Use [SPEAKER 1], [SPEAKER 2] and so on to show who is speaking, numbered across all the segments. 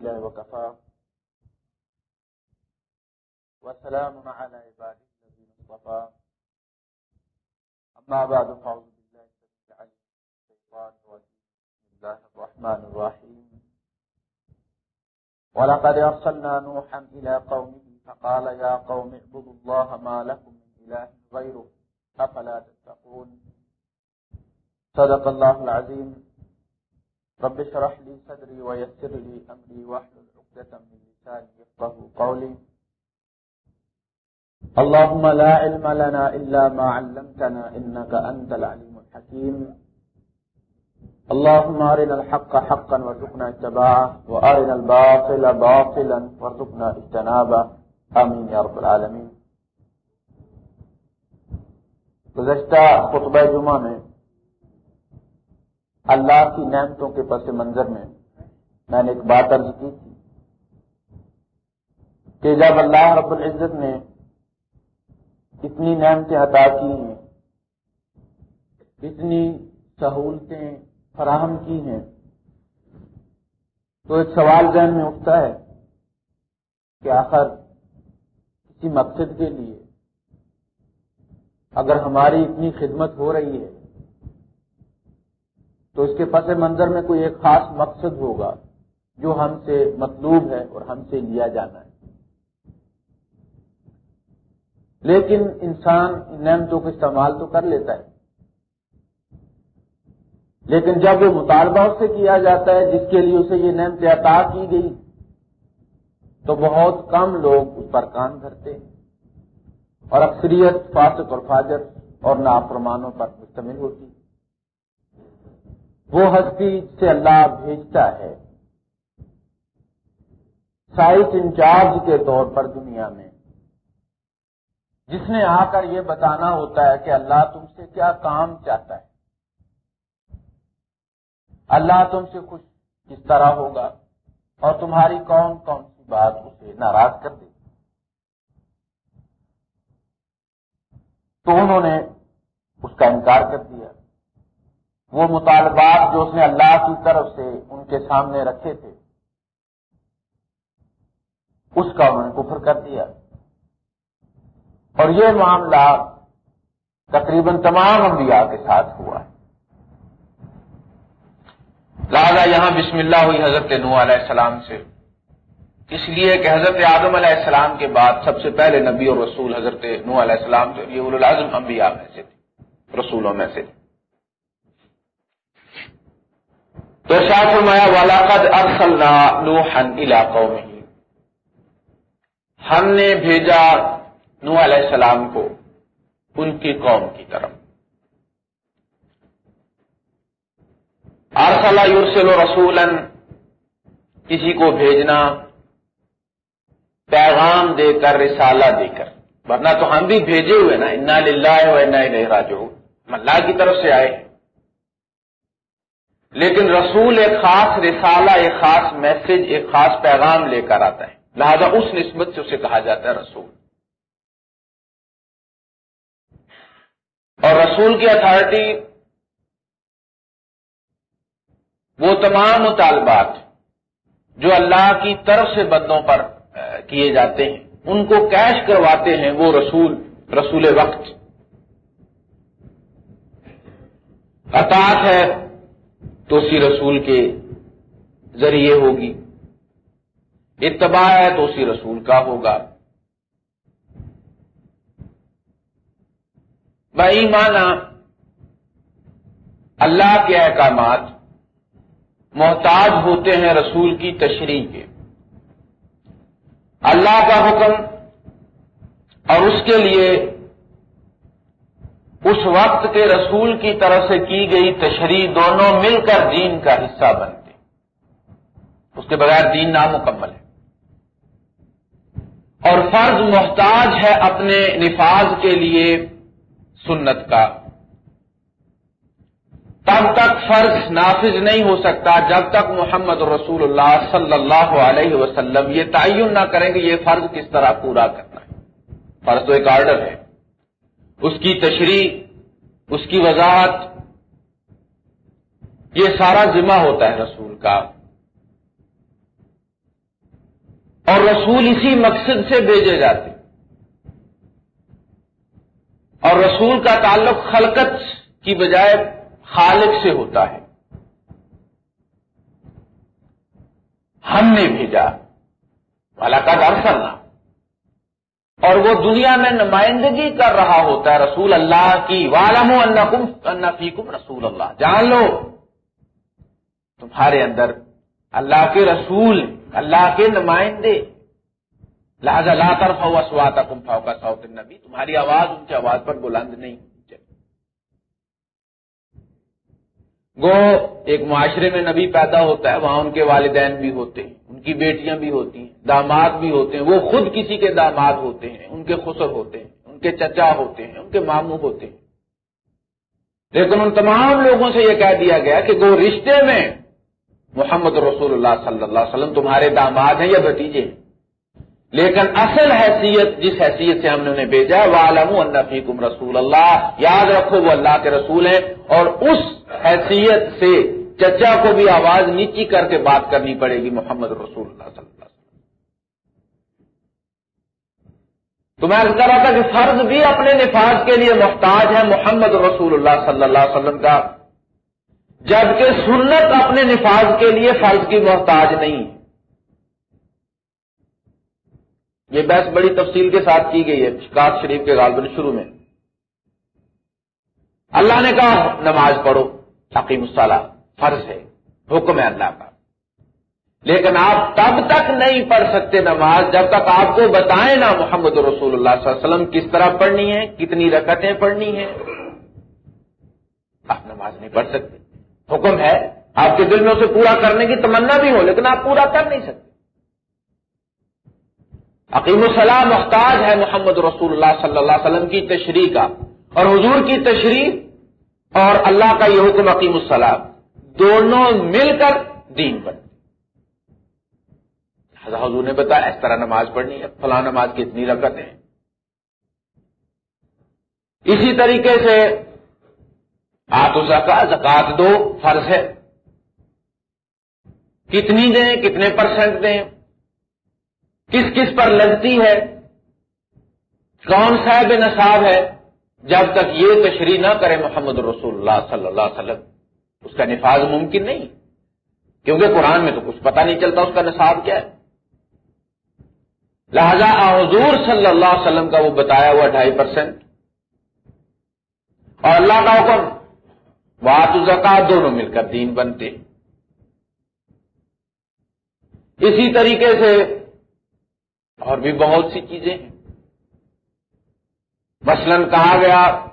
[SPEAKER 1] الله وكفى. وسلام على عباده الذين اصطفى. أما بعد، فأعوذ بالله العليم الشيطان الرجيم. بسم الله الرحمن الرحيم. ولقد أرسلنا نوحا إلى قومه فقال يا قوم اعبدوا الله ما لكم من إله غيره، أفلا تتقون؟ صدق الله العظيم. رب اشرح لي صدري ويسر لي امري واحلل عقدة من لساني يفقهوا قولي. اللهم لا علم لنا الا ما علمتنا انك انت العليم الحكيم. اللهم ارنا الحق حقا وارزقنا اتباعه وارنا الباطل باطلا وارزقنا اجتنابه. امين يا رب العالمين. گزشتہ خطبہ جمعہ میں اللہ کی نعمتوں کے پس منظر میں میں نے ایک بات عرض کی تھی کہ جب اللہ رب العزت نے اتنی نعمتیں عطا کی ہیں، اتنی سہولتیں فراہم کی ہیں، تو ایک سوال ذہن میں اٹھتا ہے کہ آخر کسی مقصد کے لیے اگر ہماری اتنی خدمت ہو رہی ہے تو اس کے پس منظر میں کوئی ایک خاص مقصد ہوگا جو ہم سے مطلوب ہے اور ہم سے لیا جانا ہے۔ لیکن انسان نعمتوں کا استعمال تو کر لیتا ہے۔ لیکن جب وہ مطالبہ اس سے کیا جاتا ہے جس کے لیے اسے یہ نعمت عطا کی گئی، تو بہت کم لوگ اس پر کان دھرتے ہیں۔ اور اکثریت فاسق اور فاجر اور نافرمانوں پر مشتمل ہوتی ہے۔ وہ ہستی سے اللہ بھیجتا ہے۔ سائنس انچارج کے طور پر دنیا میں۔ جس نے آ کر یہ بتانا ہوتا ہے کہ اللہ تم سے کیا کام چاہتا ہے۔ اللہ تم سے خوش کس طرح ہوگا اور تمہاری کون کون سی بات اسے ناراض کر دے۔ تو انہوں نے اس کا انکار کر دیا۔ وہ مطالبات جو اس نے اللہ کی طرف سے ان کے سامنے رکھے تھے، اس کا انہوں نے کفر کر دیا۔ اور یہ معاملہ تقریباً تمام انبیاء کے ساتھ ہوا ہے۔ لہذا یہاں بسم اللہ ہوئی حضرت نو علیہ السلام سے۔ اس لیے کہ حضرت آدم علیہ السلام کے بعد سب سے پہلے نبی اور رسول حضرت نو علیہ السلام سے یہ العظم انبیاء میں سے تھے، رسولوں میں سے تھے۔ تو شاہ فرمایا والا قد ارسلنا نوحا الى ہم نے بھیجا نو علیہ السلام کو ان کی قوم کی طرف۔ ارسلا یورسل رسولا، کسی کو بھیجنا، پیغام دے کر، رسالہ دے کر۔ ورنہ تو ہم بھی بھیجے ہوئے نا، انا للہ و انا الیہ راجعون اللہ کی طرف سے آئے۔ لیکن رسول ایک خاص رسالہ، ایک خاص میسج، ایک خاص پیغام لے کر آتا ہے۔ لہذا اس نسبت سے اسے کہا جاتا ہے رسول۔ اور رسول کی اتھارٹی وہ تمام مطالبات جو اللہ کی طرف سے بندوں پر کیے جاتے ہیں، ان کو کیش کرواتے ہیں وہ رسول رسول وقت۔ اطاعت ہے۔ تو اسی رسول کے ذریعے ہوگی۔ اتباع ہے تو اسی رسول کا ہوگا۔ بھائی مانا، اللہ کے احکامات محتاج ہوتے ہیں رسول کی تشریح کے۔ اللہ کا حکم اور اس کے لیے اس وقت کے رسول کی طرف سے کی گئی تشریح دونوں مل کر دین کا حصہ بنتے اس کے بغیر دین نامکمل ہے۔ اور فرض محتاج ہے اپنے نفاذ کے لیے سنت کا۔ تب تک فرض نافذ نہیں ہو سکتا جب تک محمد رسول اللہ صلی اللہ علیہ وسلم یہ تعین نہ کریں گے یہ فرض کس طرح پورا کرنا ہے۔ فرض تو ایک آرڈر ہے۔ اس کی تشریح، اس کی وضاحت، یہ سارا ذمہ ہوتا ہے رسول کا۔ اور رسول اسی مقصد سے بھیجے جاتے۔ اور رسول کا تعلق خلقت کی بجائے خالق سے ہوتا ہے۔ ہم نے بھیجا۔ والا کا ارسلنا اور وہ دنیا میں نمائندگی کر رہا ہوتا ہے رسول اللہ کی۔ والم اللہ فیکم رسول اللہ جان لو۔ تمہارے اندر اللہ کے رسول، اللہ کے نمائندے۔ لہذا لا طرف ہوا کم فاؤ کا ساؤت نبی تمہاری آواز ان کی آواز پر بلند نہیں۔ گو ایک معاشرے میں نبی پیدا ہوتا ہے، وہاں ان کے والدین بھی ہوتے ہیں، ان کی بیٹیاں بھی ہوتی ہیں، داماد بھی ہوتے ہیں، وہ خود کسی کے داماد ہوتے ہیں، ان کے خسر ہوتے ہیں، ان کے چچا ہوتے ہیں، ان کے ماموں ہوتے ہیں۔ لیکن ان تمام لوگوں سے یہ کہہ دیا گیا کہ وہ رشتے میں محمد رسول اللہ صلی اللہ علیہ وسلم تمہارے داماد ہیں یا بھتیجے ہیں۔ لیکن اصل حیثیت جس حیثیت سے ہم نے انہیں بھیجا وہ عالم فیکم رسول اللہ یاد رکھو، وہ اللہ کے رسول ہیں اور اس حیثیت سے چچا کو بھی آواز نیچی کر کے بات کرنی پڑے گی محمد رسول اللہ صلی اللہ علیہ وسلم۔ تو میں کہہ رہا تھا کہ فرض بھی اپنے نفاذ کے لیے محتاج ہے محمد رسول اللہ صلی اللہ علیہ وسلم کا، جبکہ سنت اپنے نفاذ کے لیے فرض کی محتاج نہیں۔ ہے یہ بحث بڑی تفصیل کے ساتھ کی گئی ہے شکاط شریف کے غالباً شروع میں۔ اللہ نے کہا، نماز پڑھو عقیم الصلاح فرض ہے، حکم ہے اللہ کا۔ لیکن آپ تب تک نہیں پڑھ سکتے نماز جب تک آپ کو بتائیں نا محمد رسول اللہ صلی اللہ علیہ وسلم کس طرح پڑھنی ہے کتنی رکعتیں پڑھنی ہے آپ نماز نہیں پڑھ سکتے۔ حکم ہے، آپ کے دل میں اسے پورا کرنے کی تمنا بھی ہو، لیکن آپ پورا کر نہیں سکتے۔ عقیم السلام محتاج ہے محمد رسول اللہ صلی اللہ علیہ وسلم کی تشریح کا۔ اور حضور کی تشریح اور اللہ کا یہ حکم عقیم السلام دونوں مل کر دین پر حضور نے بتایا، اس طرح نماز پڑھنی ہے، فلاں نماز کی اتنی رکت ہے۔ اسی طریقے سے آت زکا زکات دو فرض ہے۔ کتنی دیں، کتنے پرسنٹ دیں؟ کس کس پر لگتی ہے؟ کون صاحب نصاب ہے جب تک یہ تشریح نہ کرے محمد رسول اللہ صلی اللہ علیہ وسلم؟ اس کا نفاذ ممکن نہیں، کیونکہ قرآن میں تو کچھ پتہ نہیں چلتا اس کا نصاب کیا ہے۔ لہذا حضور صلی اللہ علیہ وسلم کا وہ بتایا ہوا ڈھائی پرسینٹ اور اللہ کا حکم بات زکات دونوں مل کر دین بنتے۔ اسی طریقے سے اور بھی بہت سی چیزیں ہیں۔ مثلا کہا گیا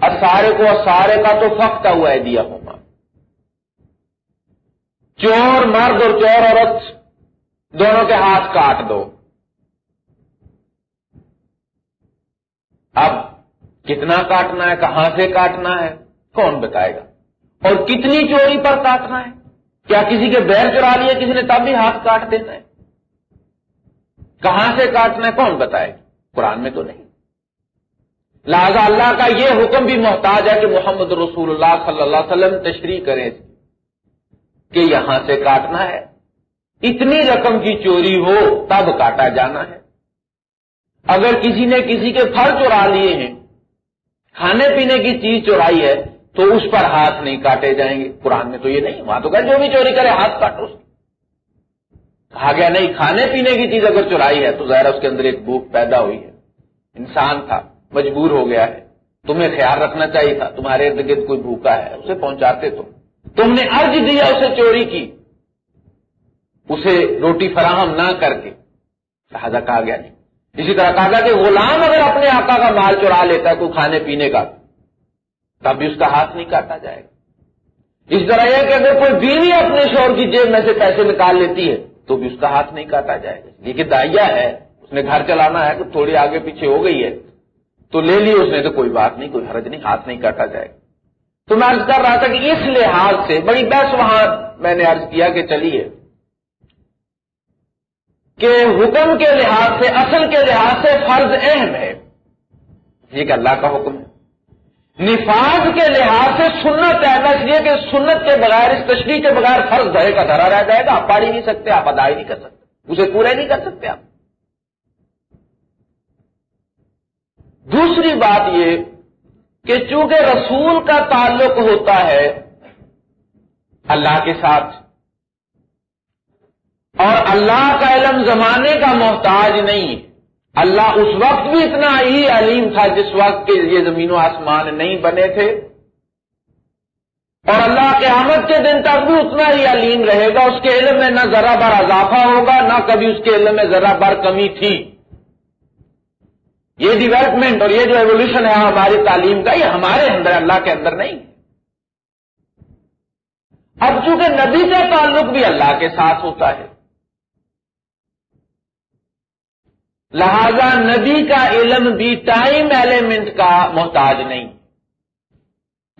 [SPEAKER 1] سارے کو سارے کا تو فخت ہوا ہے دیا ہوگا چور مرد اور چور عورت دونوں کے ہاتھ کاٹ دو۔ اب کتنا کاٹنا ہے، کہاں سے کاٹنا ہے، کون بتائے گا؟ اور کتنی چوری پر کاٹنا ہے؟ کیا کسی کے بیر چرا لیے، کسی نے تب بھی ہاتھ کاٹ دینا ہے؟ کہاں سے کاٹنا ہے کون بتائے؟ قرآن میں تو نہیں۔ لہذا اللہ کا یہ حکم بھی محتاج ہے کہ محمد رسول اللہ صلی اللہ علیہ وسلم تشریح کریں کہ یہاں سے کاٹنا ہے۔ اتنی رقم کی چوری ہو تب کاٹا جانا ہے۔ اگر کسی نے کسی کے پھل چورا لیے ہیں، کھانے پینے کی چیز چورائی ہے تو اس پر ہاتھ نہیں کاٹے جائیں گے۔ قرآن میں تو یہ نہیں، وہاں تو کہ جو بھی چوری کرے، ہاتھ کاٹو اس کہا گیا نہیں، کھانے پینے کی چیز اگر چورائی ہے تو ظاہر اس کے اندر ایک بھوک پیدا ہوئی ہے۔ انسان تھا، مجبور ہو گیا ہے۔ تمہیں خیال رکھنا چاہیے تھا، تمہارے ارد گرد کوئی بھوکا ہے، اسے پہنچاتے تم تم نے ارج دیا اسے چوری کی۔ اسے روٹی فراہم نہ کر کے۔ لہٰذا کہا گیا نہیں اسی طرح کہا گیا کہ غلام اگر اپنے آقا کا مال چورا لیتا ہے کوئی کھانے پینے کا، تب بھی اس کا ہاتھ نہیں کاٹا جائے گا۔ اس طرح یہ کہ اگر کوئی بیوی اپنے شور کی جیب میں سے پیسے نکال لیتی ہے تو بھی اس کا ہاتھ نہیں کاٹا جائے گا۔ یہ کہ دائیا ہے، اس نے گھر چلانا ہے تو تھوڑی آگے پیچھے ہو گئی ہے۔ تو لے لی اس نے تو کوئی بات نہیں، کوئی حرج نہیں، ہاتھ نہیں کاٹا جائے گا۔ تو میں عرض کر رہا تھا کہ اس لحاظ سے بڑی بحث وہاں میں نے عرض کیا کہ چلیے کہ حکم کے لحاظ سے، اصل کے لحاظ سے فرض اہم ہے۔ یہ کہ اللہ کا حکم ہے۔ نفاذ کے لحاظ سے سنت ہے۔ بس یہ کہ سنت کے بغیر، اس تشریح کے بغیر فرض دھرے کا دھرا رہ جائے گا، آپ پاڑی نہیں سکتے، آپ ادائی نہیں کر سکتے، اسے پورے نہیں کر سکتے آپ۔ دوسری بات یہ کہ چونکہ رسول کا تعلق ہوتا ہے اللہ کے ساتھ، اور اللہ کا علم زمانے کا محتاج نہیں ہے اللہ اس وقت بھی اتنا ہی علیم تھا جس وقت کے یہ زمین و آسمان نہیں بنے تھے۔ اور اللہ کے آمد کے دن تک بھی اتنا ہی علیم رہے گا۔ اس کے علم میں نہ ذرا بر اضافہ ہوگا، نہ کبھی اس کے علم میں ذرا بر کمی تھی۔ یہ ڈیولپمنٹ اور یہ جو ایولیوشن ہے ہماری تعلیم کا، یہ ہمارے اندر، اللہ کے اندر نہیں۔ اب چونکہ نبی کا تعلق بھی اللہ کے ساتھ ہوتا ہے۔ لہذا نبی کا علم بھی ٹائم ایلیمنٹ کا محتاج نہیں۔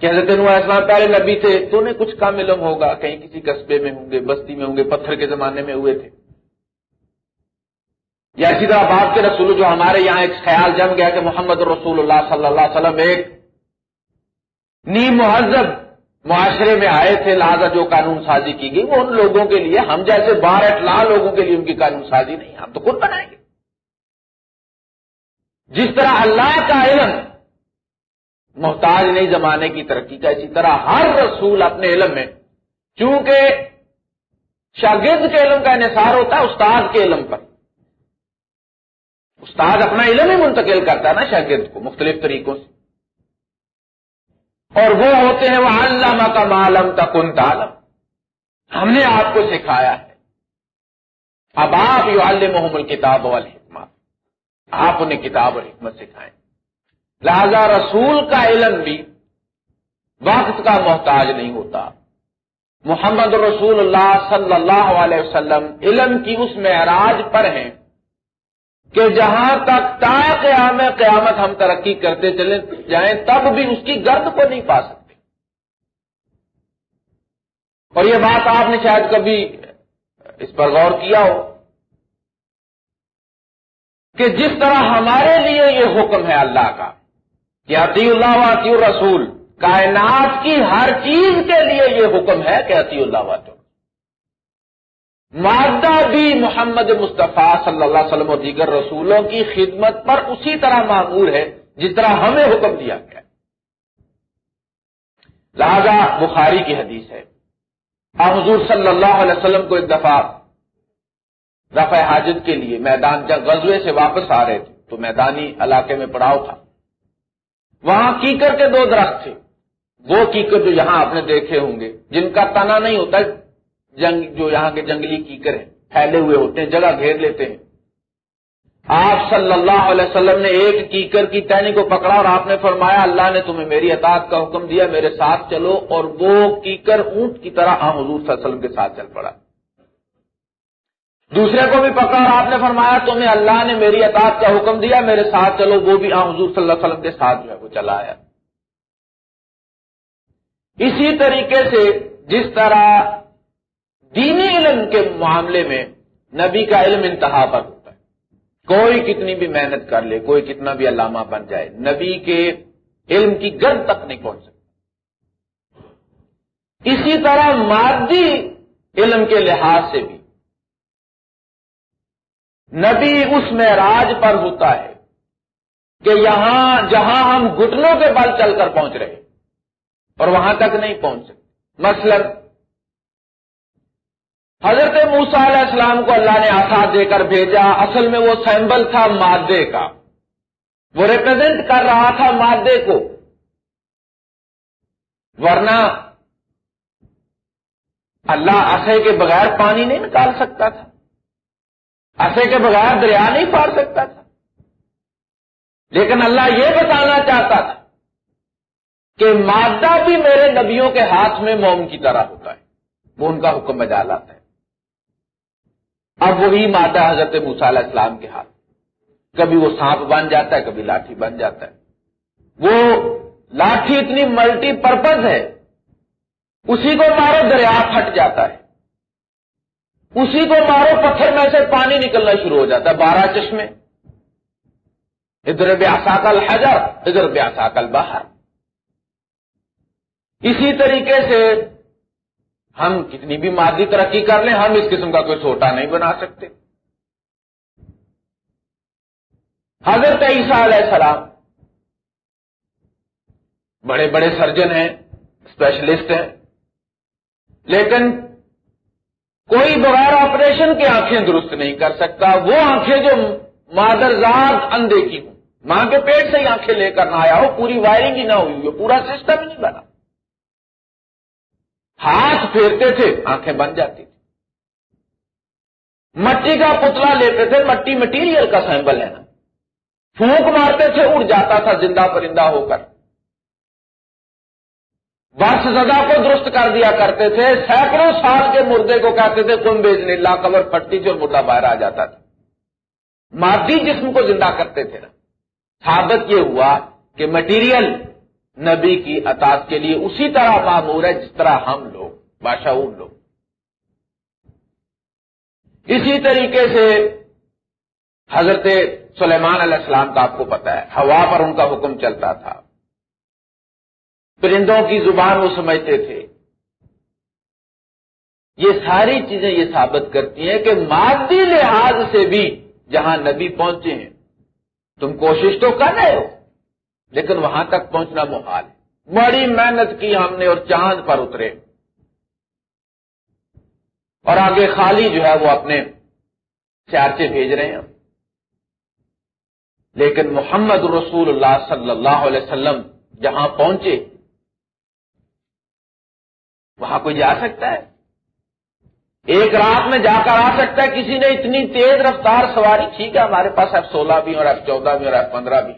[SPEAKER 1] کہ حضرت اسلام پہلے نبی تھے تو انہیں کچھ کم علم ہوگا، کہیں کسی قصبے میں ہوں گے، بستی میں ہوں گے، پتھر کے زمانے میں ہوئے تھے۔ یا اسی طرح بات کے رسول جو ہمارے یہاں ایک خیال جم گیا کہ محمد رسول اللہ صلی اللہ علیہ وسلم ایک نیم مہذب معاشرے میں آئے تھے، لہذا جو قانون سازی کی گئی، وہ ان لوگوں کے لیے، ہم جیسے بار اٹلا لوگوں کے لیے ان کی قانون سازی نہیں، ہم تو خود بنائیں گے۔ جس طرح اللہ کا علم محتاج نہیں زمانے کی ترقی کا، اسی طرح ہر رسول اپنے علم میں، چونکہ شاگرد کے علم کا انحصار ہوتا ہے استاد کے علم پر۔ استاد اپنا علم ہی منتقل کرتا ہے نا شاگرد کو، مختلف طریقوں سے۔ اور وہ ہوتے ہیں وہ علامہ کا معلوم کا کن تعلم۔ ہم نے آپ کو سکھایا ہے۔ اب آپ یو محمد کتاب والحکمت آپ انہیں کتاب اور حکمت سکھائیں لہذا رسول کا علم بھی وقت کا محتاج نہیں ہوتا۔ محمد رسول اللہ صلی اللہ علیہ وسلم علم کی اس معراج پر ہیں کہ جہاں تک تا قیام قیامت ہم ترقی کرتے چلے جائیں، تب بھی اس کی گرد کو نہیں پا سکتے۔ اور یہ بات آپ نے شاید کبھی اس پر غور کیا ہو۔ کہ جس طرح ہمارے لیے یہ حکم ہے اللہ کا کہ عطی اللہ و رسول کائنات کی ہر چیز کے لیے یہ حکم ہے کہ عطی اللہ و مادہ بھی محمد مصطفیٰ صلی اللہ علیہ وسلم اور دیگر رسولوں کی خدمت پر اسی طرح معمول ہے، جس طرح ہمیں حکم دیا گیا۔ لہذا بخاری کی حدیث ہے۔ حضور صلی اللہ علیہ وسلم کو ایک دفعہ رفع حاجت کے لیے میدان جب غزوے سے واپس آ رہے تھے، تو میدانی علاقے میں پڑاؤ تھا۔ وہاں کیکر کے دو درخت تھے۔ وہ کیکر جو یہاں آپ نے دیکھے ہوں گے، جن کا تنا نہیں ہوتا، جنگ جو یہاں کے جنگلی کیکر ہیں، پھیلے ہوئے ہوتے ہیں، جگہ گھیر لیتے ہیں۔ آپ صلی اللہ علیہ وسلم نے ایک کیکر کی ٹہنی کو پکڑا اور آپ نے فرمایا، اللہ نے تمہیں میری اطاعت کا حکم دیا، میرے ساتھ چلو۔ اور وہ کیکر اونٹ کی طرح آم حضور صلی اللہ علیہ وسلم کے ساتھ چل پڑا۔ دوسرے کو بھی پکڑا اور آپ نے فرمایا تمہیں اللہ نے میری اطاعت کا حکم دیا، میرے ساتھ چلو، وہ بھی آم حضور صلی اللہ علیہ وسلم کے ساتھ جو ہے وہ چلا آیا۔ اسی طریقے سے جس طرح دینی علم کے معاملے میں نبی کا علم انتہا پر ہوتا ہے۔ کوئی کتنی بھی محنت کر لے، کوئی کتنا بھی علامہ بن جائے، نبی کے علم کی گرد تک نہیں پہنچ سکتا۔ اسی طرح مادی علم کے لحاظ سے بھی نبی اس میں راج پر ہوتا ہے کہ یہاں، جہاں ہم گٹنوں کے بل چل کر پہنچ رہے اور وہاں تک نہیں پہنچ سکتے۔ مثلاً، حضرت موسا علیہ السلام کو اللہ نے آساد دے کر بھیجا، اصل میں وہ سیمبل تھا مادے کا۔ وہ ریپرزینٹ کر رہا تھا مادے کو۔ ورنہ اللہ اصے کے بغیر پانی نہیں نکال سکتا تھا۔ اصے کے بغیر دریا نہیں پار سکتا تھا۔ لیکن اللہ یہ بتانا چاہتا تھا کہ مادہ بھی میرے نبیوں کے ہاتھ میں موم کی طرح ہوتا ہے۔ وہ ان کا حکم بجا لاتا ہے۔ اب وہی مادہ حضرت علیہ السلام کے ہاتھ۔ کبھی وہ سانپ بن جاتا ہے، کبھی لاٹھی بن جاتا ہے۔ وہ لاٹھی اتنی ملٹی پرپز ہے، اسی کو مارو، دریا پھٹ جاتا ہے۔ اسی کو مارو، پتھر میں سے پانی نکلنا شروع ہو جاتا ہے۔ بارہ چشمے۔ ادھر بیاسا کل حجر ادھر بیاسا کل باہر اسی طریقے سے ہم کتنی بھی مادی ترقی کر لیں، ہم اس قسم کا کوئی سوٹا نہیں بنا سکتے۔ حضرت عیسیٰ علیہ السلام بڑے بڑے سرجن ہیں اسپیشلسٹ ہیں۔ لیکن کوئی بغیر آپریشن کے آنکھیں درست نہیں کر سکتا، وہ آنکھیں جو مادرزاد اندھے کی ہوں۔ ماں کے پیٹ سے ہی آنکھیں لے کر نہ آیا ہو، پوری وائرنگ ہی نہ ہوئی ہو، پورا سسٹم ہی نہیں بنا۔ ہاتھ پھیرتے تھے، آنکھیں بن جاتی تھی مٹی کا پتلا لیتے تھے، مٹی مٹیریل کا سیمبل ہے۔ نا پھونک مارتے تھے، اڑ جاتا تھا زندہ پرندہ ہو کر۔ وقت زدہ کو درست کر دیا کرتے تھے، سینکڑوں سال کے مردے کو کہتے تھے، کم بیچ نیلا کمر پھٹتی تھی اور مردہ باہر آ جاتا تھا. مادی جسم کو زندہ کرتے تھے۔ نا ثابت یہ ہوا کہ مٹیریل نبی کی اطاط کے لیے اسی طرح معمور ہے جس طرح ہم لوگ باشعور لوگ۔ اسی طریقے سے حضرت سلیمان علیہ السلام کا آپ کو پتا ہے، ہوا پر ان کا حکم چلتا تھا۔ پرندوں کی زبان وہ سمجھتے تھے۔ یہ ساری چیزیں یہ ثابت کرتی ہیں کہ مادی لحاظ سے بھی جہاں نبی پہنچے ہیں، تم کوشش تو کر رہے ہو، لیکن وہاں تک پہنچنا محال ہے۔ بڑی محنت کی ہم نے اور چاند پر اترے۔ اور آگے خالی جو ہے وہ اپنے چارچے بھیج رہے ہیں۔ لیکن محمد رسول اللہ صلی اللہ علیہ وسلم جہاں پہنچے وہاں کوئی جا سکتا ہے؟ ایک رات میں جا کر آ سکتا ہے؟ کسی نے اتنی تیز رفتار سواری ٹھیک ہے ہمارے پاس ایف سولہ بھی اور ایف چودہ بھی اور ایف پندرہ بھی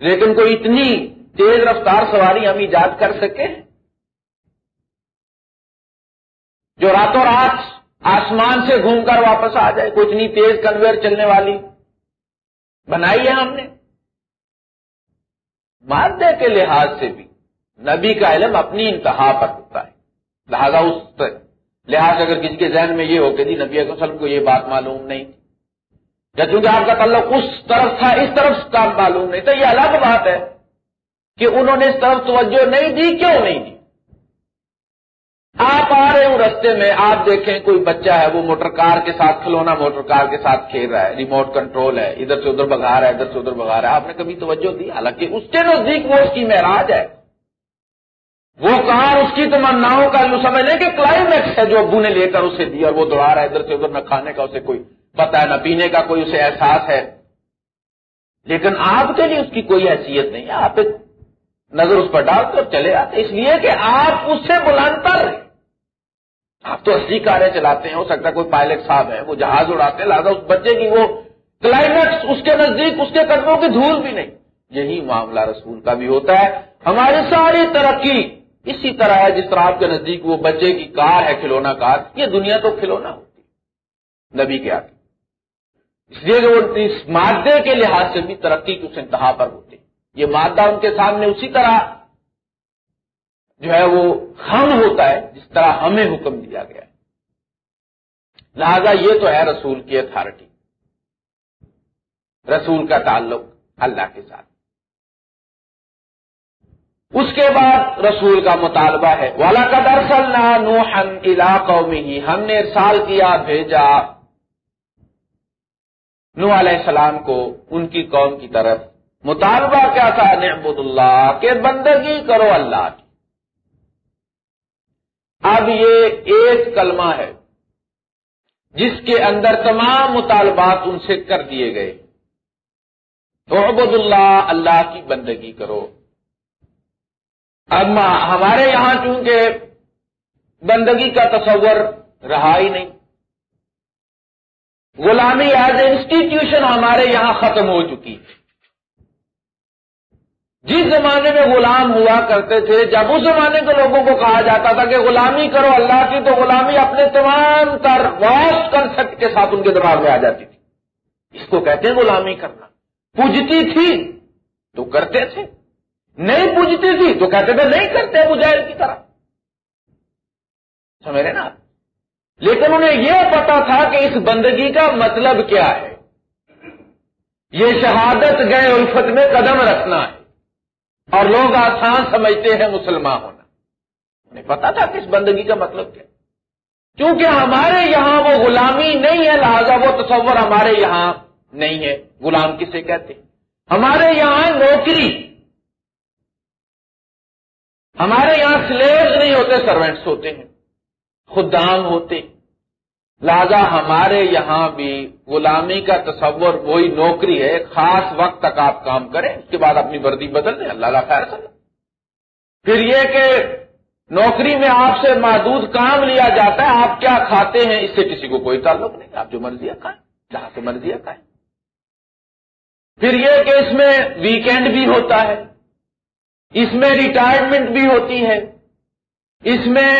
[SPEAKER 1] لیکن کوئی اتنی تیز رفتار سواری ہم ایجاد کر سکے؟ جو راتوں رات آسمان سے گھوم کر واپس آ جائے، کوئی اتنی تیز کنویئر چلنے والی بنائی ہے ہم نے؟ مادے کے لحاظ سے بھی نبی کا علم اپنی انتہا پر ہوتا ہے۔ لہذا اس لحاظ اگر کسی کے ذہن میں یہ ہو کہ جی نبی وسلم کو یہ بات معلوم نہیں، یا چونکہ آپ کا تعلق اس طرف تھا، اس طرف کا معلوم نہیں تھا یہ الگ بات ہے کہ انہوں نے اس طرف توجہ نہیں دی، کیوں نہیں دی؟ آپ آ رہے ہوں رستے میں، آپ دیکھیں کوئی بچہ ہے، وہ موٹر کار کے ساتھ کھلونا موٹر کار کے ساتھ کھیل رہا ہے، ریموٹ کنٹرول ہے، ادھر سے ادھر بگا رہا ہے، ادھر سے ادھر بگا رہا ہے، آپ نے کبھی توجہ دی؟ حالانکہ اس کے نزدیک وہ اس کی معراج ہے۔ وہ کار اس کی تمناؤں کا جو سمجھ لیں کہ کلائمیکس ہے جو ابو نے لے کر اسے دیا اور وہ دوڑا رہا ہے ادھر سے ادھر نہ کھانے کا اسے کوئی پتا ہے، نہ پینے کا کوئی اسے احساس ہے۔ لیکن آپ کے لیے اس کی کوئی حیثیت نہیں ہے آپ نظر اس پر ڈال کر چلے آتے۔ اس لیے کہ آپ اس سے بلند پر آپ تو اسی کاریں چلاتے ہیں، ہو سکتا ہے کوئی پائلٹ صاحب ہے، وہ جہاز اڑاتے ہیں، لہٰذا اس بچے کی وہ کلائمیکس اس کے نزدیک، اس کے قدموں کی دھول بھی نہیں۔ یہی معاملہ رسول کا بھی ہوتا ہے۔ ہماری ساری ترقی اسی طرح ہے جس طرح آپ کے نزدیک وہ بچے کی کار ہے، کھلونا کار۔ یہ دنیا تو کھلونا ہوتی نبی کے آگے۔ اس لیے کہ وہ اس مادے کے لحاظ سے بھی ترقی کی اس انتہا پر ہوتی یہ مادہ ان کے سامنے اسی طرح جو ہے وہ ہم ہوتا ہے، جس طرح ہمیں حکم دیا گیا ہے۔ لہذا یہ تو ہے رسول کی اتارٹی رسول کا تعلق اللہ کے ساتھ۔ اس کے بعد رسول کا مطالبہ ہے۔ والا کا درسل نو ہم علاقوں میں ہی ہم نے سال کیا، بھیجا۔ نو علیہ السلام کو ان کی قوم کی طرف۔ مطالبہ کیا تھا؟ نعبد اللہ کہ بندگی کرو اللہ کی۔ اب یہ ایک کلمہ ہے، جس کے اندر تمام مطالبات ان سے کر دیے گئے۔ تو عبد اللہ اللہ کی بندگی کرو۔ اب ہمارے یہاں چونکہ بندگی کا تصور رہا ہی نہیں۔ غلامی ایز اے انسٹیٹیوشن ہمارے یہاں ختم ہو چکی۔ ہے جس زمانے میں غلام ہوا کرتے تھے، جب اس زمانے کے لوگوں کو کہا جاتا تھا کہ غلامی کرو اللہ کی، تو غلامی اپنے تمام تر واسٹ کنسپٹ کے ساتھ ان کے دماغ میں آ جاتی تھی۔ اس کو کہتے ہیں غلامی کرنا۔ پوجتی تھی تو کرتے تھے۔ نہیں پوجتی تھی تو کہتے تھے، نہیں کرتے مجاہد کی طرح۔ سمجھ رہے نا لیکن انہیں یہ پتا تھا کہ اس بندگی کا مطلب کیا ہے۔ یہ شہادت گئے الفت میں قدم رکھنا ہے۔ اور لوگ آسان سمجھتے ہیں مسلمان ہونا۔ انہیں پتا تھا کہ اس بندگی کا مطلب کیا کیونکہ ہمارے یہاں وہ غلامی نہیں ہے، لہذا وہ تصور ہمارے یہاں نہیں ہے۔ غلام کسے کہتے ہمارے یہاں نوکری ہمارے یہاں سلیبز نہیں ہوتے، سروینٹس ہوتے ہیں۔ خدام ہوتے۔ لہذا ہمارے یہاں بھی غلامی کا تصور، وہی نوکری ہے۔ خاص وقت تک آپ کام کریں، اس کے بعد اپنی وردی بدل دیں۔ اللہ خیر سمجھ پھر یہ کہ نوکری میں آپ سے محدود کام لیا جاتا ہے، آپ کیا کھاتے ہیں؟ اس سے کسی کو کوئی تعلق نہیں۔ آپ جو مرضی کھائیں، جہاں سے مرضی کھائیں۔ پھر یہ کہ اس میں ویکینڈ بھی ہوتا ہے۔ اس میں ریٹائرمنٹ بھی ہوتی ہے، اس میں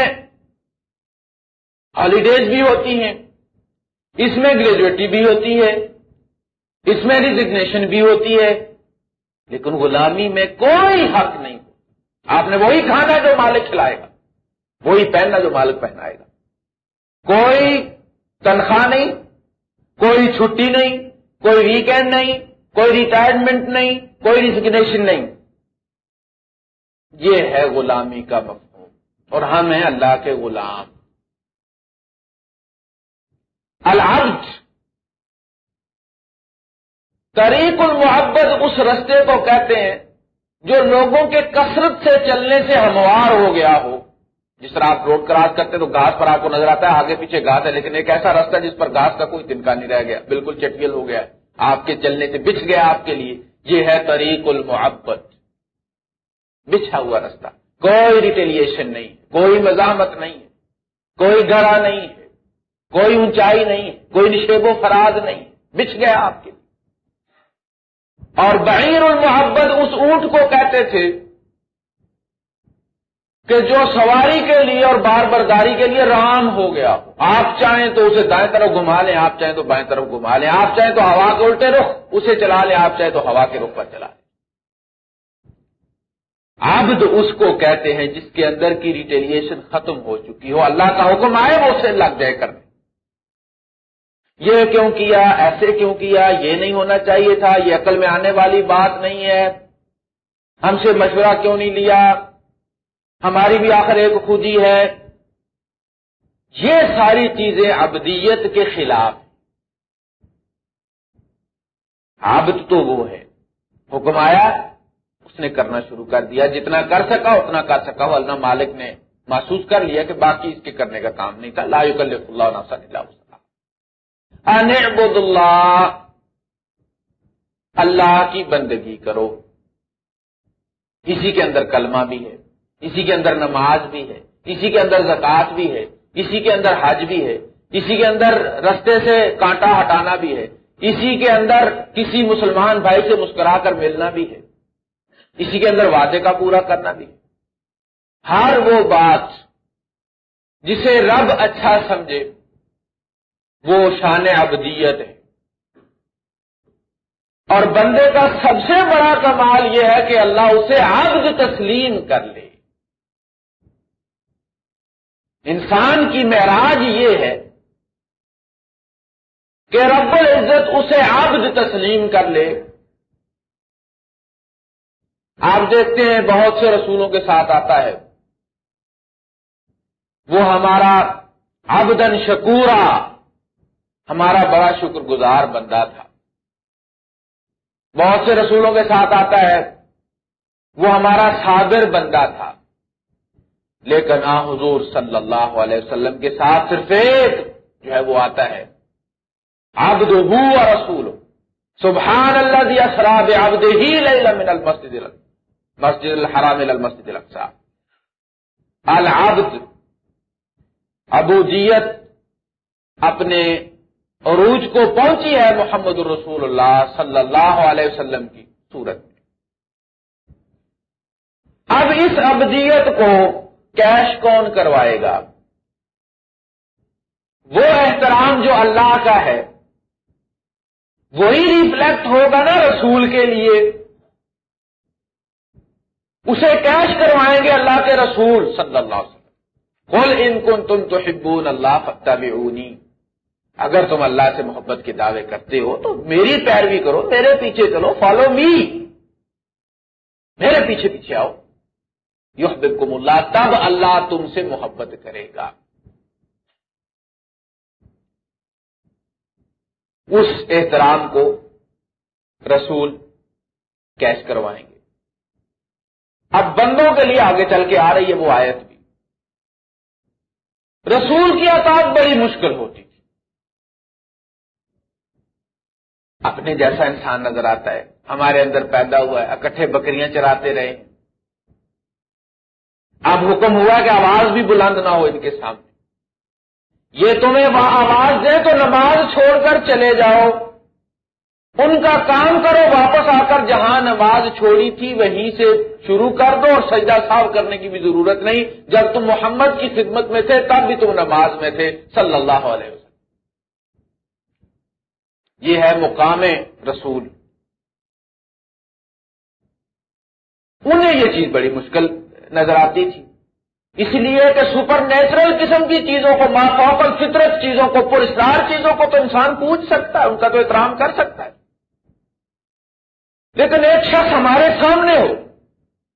[SPEAKER 1] ہالیڈیز بھی ہوتی ہیں، اس میں گریجویٹی بھی ہوتی ہے، اس میں ریزگنیشن بھی ہوتی ہے، لیکن غلامی میں کوئی حق نہیں آپ نے وہی کھانا جو مالک کھلائے گا، وہی پہننا جو مالک پہنائے گا۔ کوئی تنخواہ نہیں، کوئی چھٹی نہیں، کوئی ویکینڈ نہیں، کوئی ریٹائرمنٹ نہیں، کوئی ریزگنیشن نہیں۔ یہ ہے غلامی کا مفہوم اور ہم ہیں اللہ کے غلام۔ العبد، طریق المحبت اس رستے کو کہتے ہیں جو لوگوں کے کثرت سے چلنے سے ہموار ہو گیا ہو۔ جس طرح آپ روڈ کراس کرتے تو گھاس پر آپ کو نظر آتا ہے، آگے پیچھے گھاس ہے، لیکن ایک ایسا راستہ جس پر گھاس کا کوئی تنکا نہیں رہ گیا، بالکل چٹیل ہو گیا۔ آپ کے چلنے سے بچ گیا آپ کے لیے۔ یہ ہے طریق المحبت۔ بچھا ہوا راستہ کوئی ریٹیلیشن نہیں، کوئی مزاحمت نہیں ہے کوئی گڑا نہیں ہے کوئی اونچائی نہیں ہے کوئی نشیب و فراز نہیں۔ بچ گیا آپ کے۔ اور بعیر المحبت اس اونٹ کو کہتے تھے کہ جو سواری کے لیے اور بار برداری کے لیے رام ہو گیا۔ آپ چاہیں تو اسے دائیں طرف گھما لیں، آپ چاہیں تو بائیں طرف گھما لیں، آپ چاہیں تو ہوا کے الٹے رخ، اسے چلا لیں، آپ چاہیں تو ہوا کے رخ پر چلا لیں۔ عبد اس کو کہتے ہیں جس کے اندر کی ریٹیلیشن ختم ہو چکی ہو۔ اللہ کا حکم آئے وہ اسے لگ جائے کرنے یہ کیوں کیا؟ ایسے کیوں کیا؟ یہ نہیں ہونا چاہیے تھا۔ یہ عقل میں آنے والی بات نہیں ہے۔ ہم سے مشورہ کیوں نہیں لیا؟ ہماری بھی آخر ایک خودی ہے۔ یہ ساری چیزیں ابدیت کے خلاف عبد تو وہ ہے۔ حکم آیا؟ اس نے کرنا شروع کر دیا۔ جتنا کر سکا، اتنا کر سکا۔ وہ اللہ مالک نے محسوس کر لیا کہ باقی اس کے کرنے کا کام نہیں تھا۔ لا کر اللہ اللہ انعبد اللہ اللہ کی بندگی کرو۔ اسی کے اندر کلمہ بھی ہے، اسی کے اندر نماز بھی ہے، اسی کے اندر زکوٰۃ بھی ہے، اسی کے اندر حج بھی ہے، اسی کے اندر رستے سے کانٹا ہٹانا بھی ہے، اسی کے اندر کسی مسلمان بھائی سے مسکرا کر ملنا بھی ہے۔ اسی کے اندر وعدے کا پورا کرنا بھی۔ ہر وہ بات جسے رب اچھا سمجھے، وہ شان ابدیت ہے۔ اور بندے کا سب سے بڑا کمال یہ ہے کہ اللہ اسے عبد تسلیم کر لے۔ انسان کی معراج یہ ہے کہ رب العزت اسے عبد تسلیم کر لے۔ آپ دیکھتے ہیں بہت سے رسولوں کے ساتھ آتا ہے۔ وہ ہمارا عبدن شکورا، ہمارا بڑا شکر گزار بندہ تھا۔ بہت سے رسولوں کے ساتھ آتا ہے۔ وہ ہمارا صابر بندہ تھا۔ لیکن آ حضور صلی اللہ علیہ وسلم کے ساتھ صرف ایک جو ہے وہ آتا ہے۔ آبد ہو رسول سبحان اللہ دیا شراب آبد ہی من المسجد مسجد الحرام المسجد القصا العبد ابو جیت اپنے عروج کو پہنچی ہے محمد الرسول اللہ صلی اللہ علیہ وسلم کی صورت میں۔ اب اس ابدیت کو کیش کون کروائے گا؟ وہ احترام جو اللہ کا ہے، وہی ریفلیکٹ ہوگا نا رسول کے لیے۔ اسے کیش کروائیں گے اللہ کے رسول صلی اللہ علیہ وسلم۔ قل ان کن تم تو حبون اللہ فتح اگر تم اللہ سے محبت کے دعوے کرتے ہو تو میری پیروی کرو، میرے پیچھے چلو فالو می میرے پیچھے پیچھے آؤ۔ یحببکم اللہ، تب اللہ تم سے محبت کرے گا۔ اس احترام کو رسول کیش کروائیں گے۔ اب بندوں کے لیے آگے چل کے آ رہی ہے وہ آیت بھی۔ رسول کی اطاعت بڑی مشکل ہوتی تھی۔ اپنے جیسا انسان نظر آتا ہے، ہمارے اندر پیدا ہوا ہے، اکٹھے بکریاں چراتے رہے۔ اب حکم ہوا کہ آواز بھی بلند نہ ہو ان کے سامنے۔ یہ تمہیں وہاں آواز دے تو نماز چھوڑ کر چلے جاؤ۔ ان کا کام کرو، واپس آ کر جہاں نماز چھوڑی تھی وہیں سے شروع کر دو اور سجدہ صاف کرنے کی بھی ضرورت نہیں۔ جب تم محمد کی خدمت میں تھے، تب بھی تم نماز میں تھے۔ صلی اللہ علیہ وسلم۔ یہ ہے مقام رسول۔ انہیں یہ چیز بڑی مشکل نظر آتی تھی۔ اس لیے کہ سپر نیچرل قسم کی چیزوں کو مافوقل فطرت چیزوں کو پرسرار چیزوں کو تو انسان پوچھ سکتا ہے، ان کا تو احترام کر سکتا ہے۔ لیکن ایک شخص ہمارے سامنے ہو،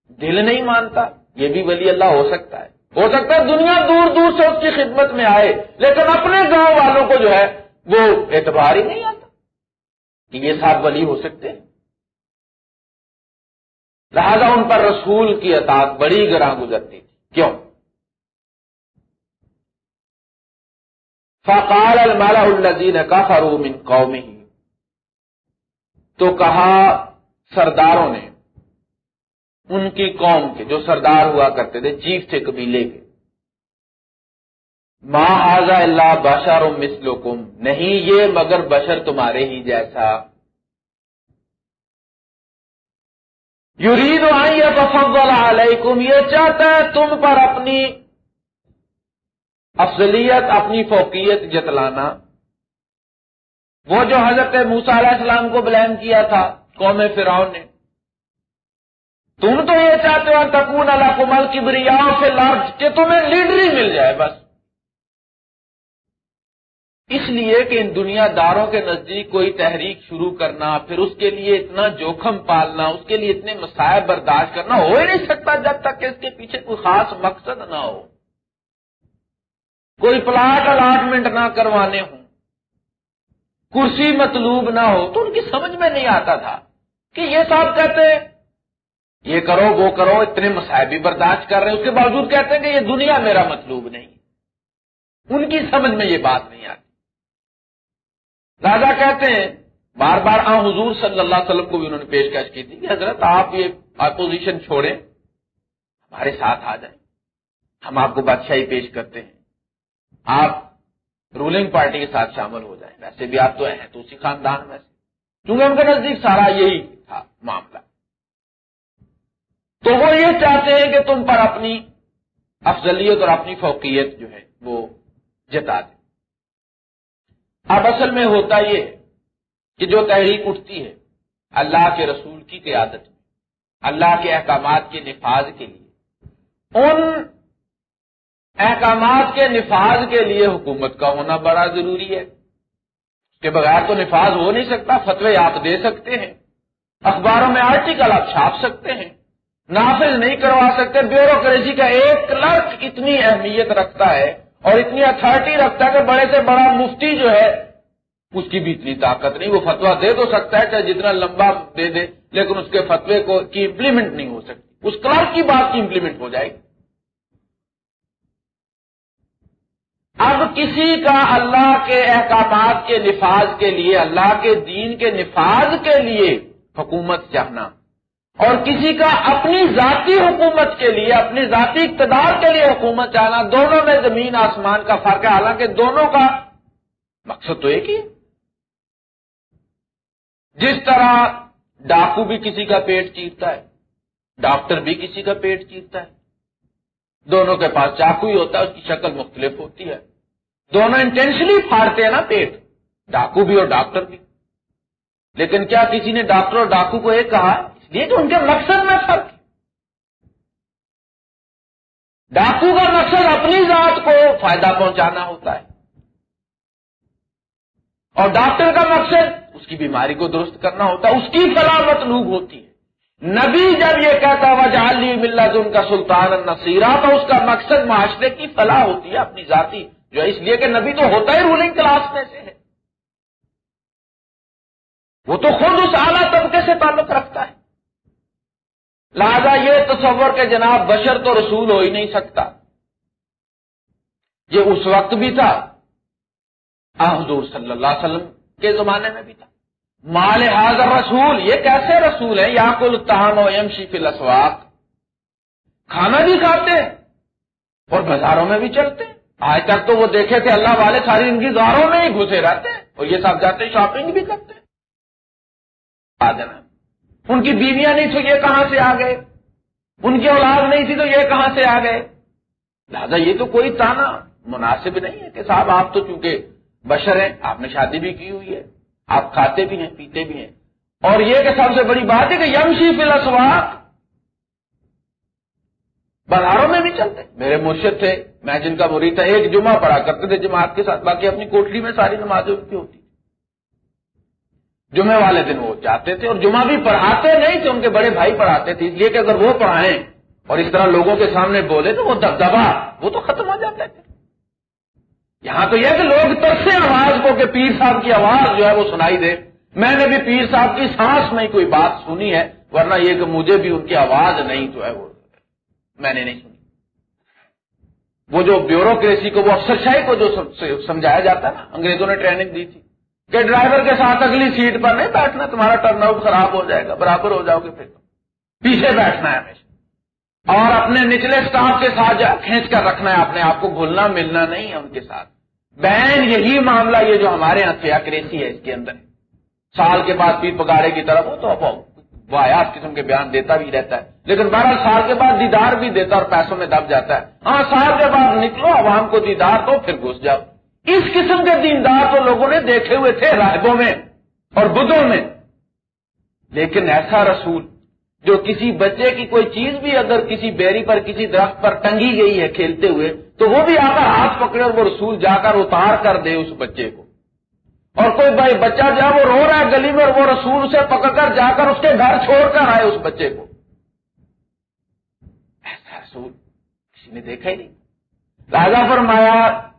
[SPEAKER 1] دل نہیں مانتا، یہ بھی ولی اللہ ہو سکتا ہے۔ ہو سکتا ہے دنیا دور دور سے اس کی خدمت میں آئے، لیکن اپنے گاؤں والوں کو جو ہے، وہ اعتبار ہی نہیں آتا کہ یہ صاحب ولی ہو سکتے ہیں۔ لہذا ان پر رسول کی اطاعت بڑی گراں گزرتی تھی۔ کیوں؟ فقال المالا الزین کا من قوم ہی تو کہا سرداروں نے، ان کی قوم کے جو سردار ہوا کرتے تھے، چیف تھے قبیلے کے۔ ماں آزا اللہ بشر مسلکم نہیں یہ مگر بشر تمہارے ہی جیسا۔ یورید آئی ہے علیکم، یہ چاہتا ہے تم پر اپنی افضلیت، اپنی فوقیت جتلانا۔ وہ جو حضرت موسا علیہ السلام کو بلیم کیا تھا قوم فرعون نے۔ تم تو یہ چاہتے ہو تکون اللہ کمل کی بریاؤں سے لارج کہ تمہیں لیڈری مل جائے بس۔ اس لیے کہ ان دنیا داروں کے نزدیک کوئی تحریک شروع کرنا، پھر اس کے لیے اتنا جوخم پالنا، اس کے لیے اتنے مسائل برداشت کرنا ہو ہی نہیں سکتا جب تک کہ اس کے پیچھے کوئی خاص مقصد نہ ہو۔ کوئی پلاٹ الاٹمنٹ نہ کروانے ہوں۔ کرسی مطلوب نہ ہو۔ تو ان کی سمجھ میں نہیں آتا تھا۔ کہ یہ صاحب کہتے ہیں، یہ کرو، وہ کرو، اتنے مسائل بھی برداشت کر رہے ہیں۔ اس کے باوجود کہتے ہیں کہ یہ دنیا میرا مطلوب نہیں۔ ان کی سمجھ میں یہ بات نہیں آتی۔ راجا کہتے ہیں، بار بار آ حضور صلی اللہ علیہ وسلم کو بھی انہوں نے پیشکش کی تھی کہ حضرت آپ یہ اپوزیشن چھوڑیں، ہمارے ساتھ آ جائیں۔ ہم آپ کو بادشاہی پیش کرتے ہیں۔ آپ رولنگ پارٹی کے ساتھ شامل ہو جائیں۔ ویسے بھی آپ تو ہیں، تو اسی خاندان میں سے۔ کیونکہ ان کے نزدیک سارا یہی تھا معاملہ۔ تو وہ یہ چاہتے ہیں کہ تم پر اپنی افضلیت اور اپنی فوقیت جو ہے وہ جتا دیں اب اصل میں ہوتا یہ کہ جو تحریک اٹھتی ہے اللہ کے رسول کی قیادت میں، اللہ کے احکامات کے نفاذ کے لیے، ان احکامات کے نفاذ کے لیے حکومت کا ہونا بڑا ضروری ہے۔ اس کے بغیر تو نفاذ ہو نہیں سکتا، فتوے آپ دے سکتے ہیں۔ اخباروں میں آرٹیکل آپ چھاپ سکتے ہیں۔ نافذ نہیں کروا سکتے۔ بیوروکریسی کا ایک کلرک اتنی اہمیت رکھتا ہے اور اتنی اتارٹی رکھتا ہے کہ بڑے سے بڑا مفتی جو ہے، اس کی بھی اتنی طاقت نہیں۔ وہ فتوا دے تو سکتا ہے، چاہے جتنا لمبا دے دے، لیکن اس کے فتوے کو کی امپلیمنٹ نہیں ہو سکتی۔ اس کلاس کی بات کی امپلیمنٹ ہو جائے گی۔ اب کسی کا اللہ کے احکامات کے نفاذ کے لیے، اللہ کے دین کے نفاذ کے لیے حکومت چاہنا۔ اور کسی کا اپنی ذاتی حکومت کے لیے، اپنی ذاتی اقتدار کے لیے حکومت چاہنا، دونوں میں زمین، آسمان کا فرق ہے۔ حالانکہ دونوں کا مقصد تو ایک ہی جس طرح ڈاکو بھی کسی کا پیٹ چیرتا ہے، ڈاکٹر بھی کسی کا پیٹ چیرتا ہے۔ دونوں کے پاس چاقو ہی ہوتا ہے، اس کی شکل مختلف ہوتی ہے۔ دونوں انٹینشلی پھاڑتے ہیں نا پیٹ۔ ڈاکو بھی اور ڈاکٹر بھی۔ لیکن کیا کسی نے ڈاکٹر اور ڈاکو کو ایک کہا؟ یہ تو ان کے مقصد میں فرق ڈاکو کا مقصد اپنی ذات کو فائدہ پہنچانا ہوتا ہے۔ اور ڈاکٹر کا مقصد اس کی بیماری کو درست کرنا ہوتا ہے، اس کی فلاح مطلوب ہوتی ہے نبی جب یہ کہتا ہوا جہلی ملت ان کا سلطان النصیرہ تو اس کا مقصد معاشرے کی فلاح ہوتی ہے، اپنی ذاتی جو اس لیے کہ نبی تو ہوتا ہی رولنگ کلاس میں سے ہے۔ وہ تو خود اس اعلیٰ طبقے سے تعلق رکھتا ہے۔ لہذا یہ تصور کہ جناب بشر تو رسول ہو ہی نہیں سکتا۔ یہ اس وقت بھی تھا۔ حضور صلی اللہ علیہ وسلم کے زمانے میں بھی تھا۔ مال حاضر رسول، یہ کیسے رسول ہے یا کل تہام و یم شیف الاسواق۔ کھانا بھی کھاتے اور بازاروں میں بھی چلتے آج تک تو وہ دیکھے تھے اللہ والے ساری ان کی داروں میں ہی گھسے رہتے ہیں اور یہ سب جاتے شاپنگ بھی کرتے ان کی بیویاں نہیں تھی یہ کہاں سے آ گئے؟ ان کی اولاد نہیں تھی تو یہ کہاں سے آ گئے؟ لہٰذا یہ تو کوئی تانا مناسب نہیں ہے کہ صاحب، آپ تو چونکہ بشر ہیں، آپ نے شادی بھی کی ہوئی ہے، آپ کھاتے بھی ہیں، پیتے بھی ہیں۔ اور یہ کہ سب سے بڑی بات ہے کہ یمشی فلسوات بازاروں میں بھی چلتے۔ میرے مرشد تھے، میں جن کا مرید تھا، ایک جمعہ پڑھا کرتے تھے جماعت کے ساتھ، باقی اپنی کوٹلی میں ساری نمازیں ان کی ہوتی۔ جمعے والے دن وہ جاتے تھے اور جمعہ بھی پڑھاتے نہیں تھے، ان کے بڑے بھائی پڑھاتے تھے اس لیے کہ اگر وہ پڑھائیں اور اس طرح لوگوں کے سامنے بولے تو وہ دبدبا، وہ تو ختم ہو جاتے تھے۔ یہاں تو یہ کہ لوگ ترسے آواز کو کہ پیر صاحب کی آواز جو ہے وہ سنائی دے۔ میں نے بھی پیر صاحب کی سانس میں کوئی بات سنی ہے، ورنہ یہ کہ مجھے بھی ان کی آواز نہیں جو ہے وہ میں نے نہیں سنی۔ وہ جو بیوروکریسی کو، وہ افسر شاہی کو جو سمجھایا جاتا ہے نا، انگریزوں نے ٹریننگ دی تھی۔ کہ ڈرائیور کے ساتھ اگلی سیٹ پر نہیں بیٹھنا، تمہارا ٹرن آؤٹ خراب ہو جائے گا، برابر ہو جاؤ گے پھر پیچھے بیٹھنا ہے ہمیشہ۔ اور اپنے نچلے اسٹاف کے ساتھ کھینچ کر رکھنا ہے اپنے آپ کو، گھلنا ملنا نہیں ہے ان کے ساتھ۔ بین یہی معاملہ یہ جو ہمارے یہاں تھیا کریسی ہے اس کے اندر۔ سال کے بعد پیر پگاڑے کی طرف ہو تو وہ آیات قسم کے بیان دیتا بھی رہتا ہے۔ لیکن بارہ سال کے بعد دیدار بھی دیتا اور پیسوں میں دب جاتا ہے۔ ہاں سال کے بعد نکلو، عوام کو دیدار دو، پھر گھس جاؤ۔ اس قسم کے دیندار تو لوگوں نے دیکھے ہوئے تھے راہبوں میں اور بدھوں میں۔ لیکن ایسا رسول جو کسی بچے کی کوئی چیز بھی اگر کسی بیری پر، کسی درخت پر ٹنگی گئی ہے کھیلتے ہوئے، تو وہ بھی آ کر ہاتھ پکڑے اور وہ رسول جا کر اتار کر دے اس بچے کو۔ اور کوئی بھائی بچہ جا، وہ رو رہا ہے گلی میں اور وہ رسول اسے پکڑ کر جا کر اس کے گھر چھوڑ کر آئے اس بچے کو۔ ایسا رسول کسی نے دیکھا ہی نہیں۔ راجا فرمایا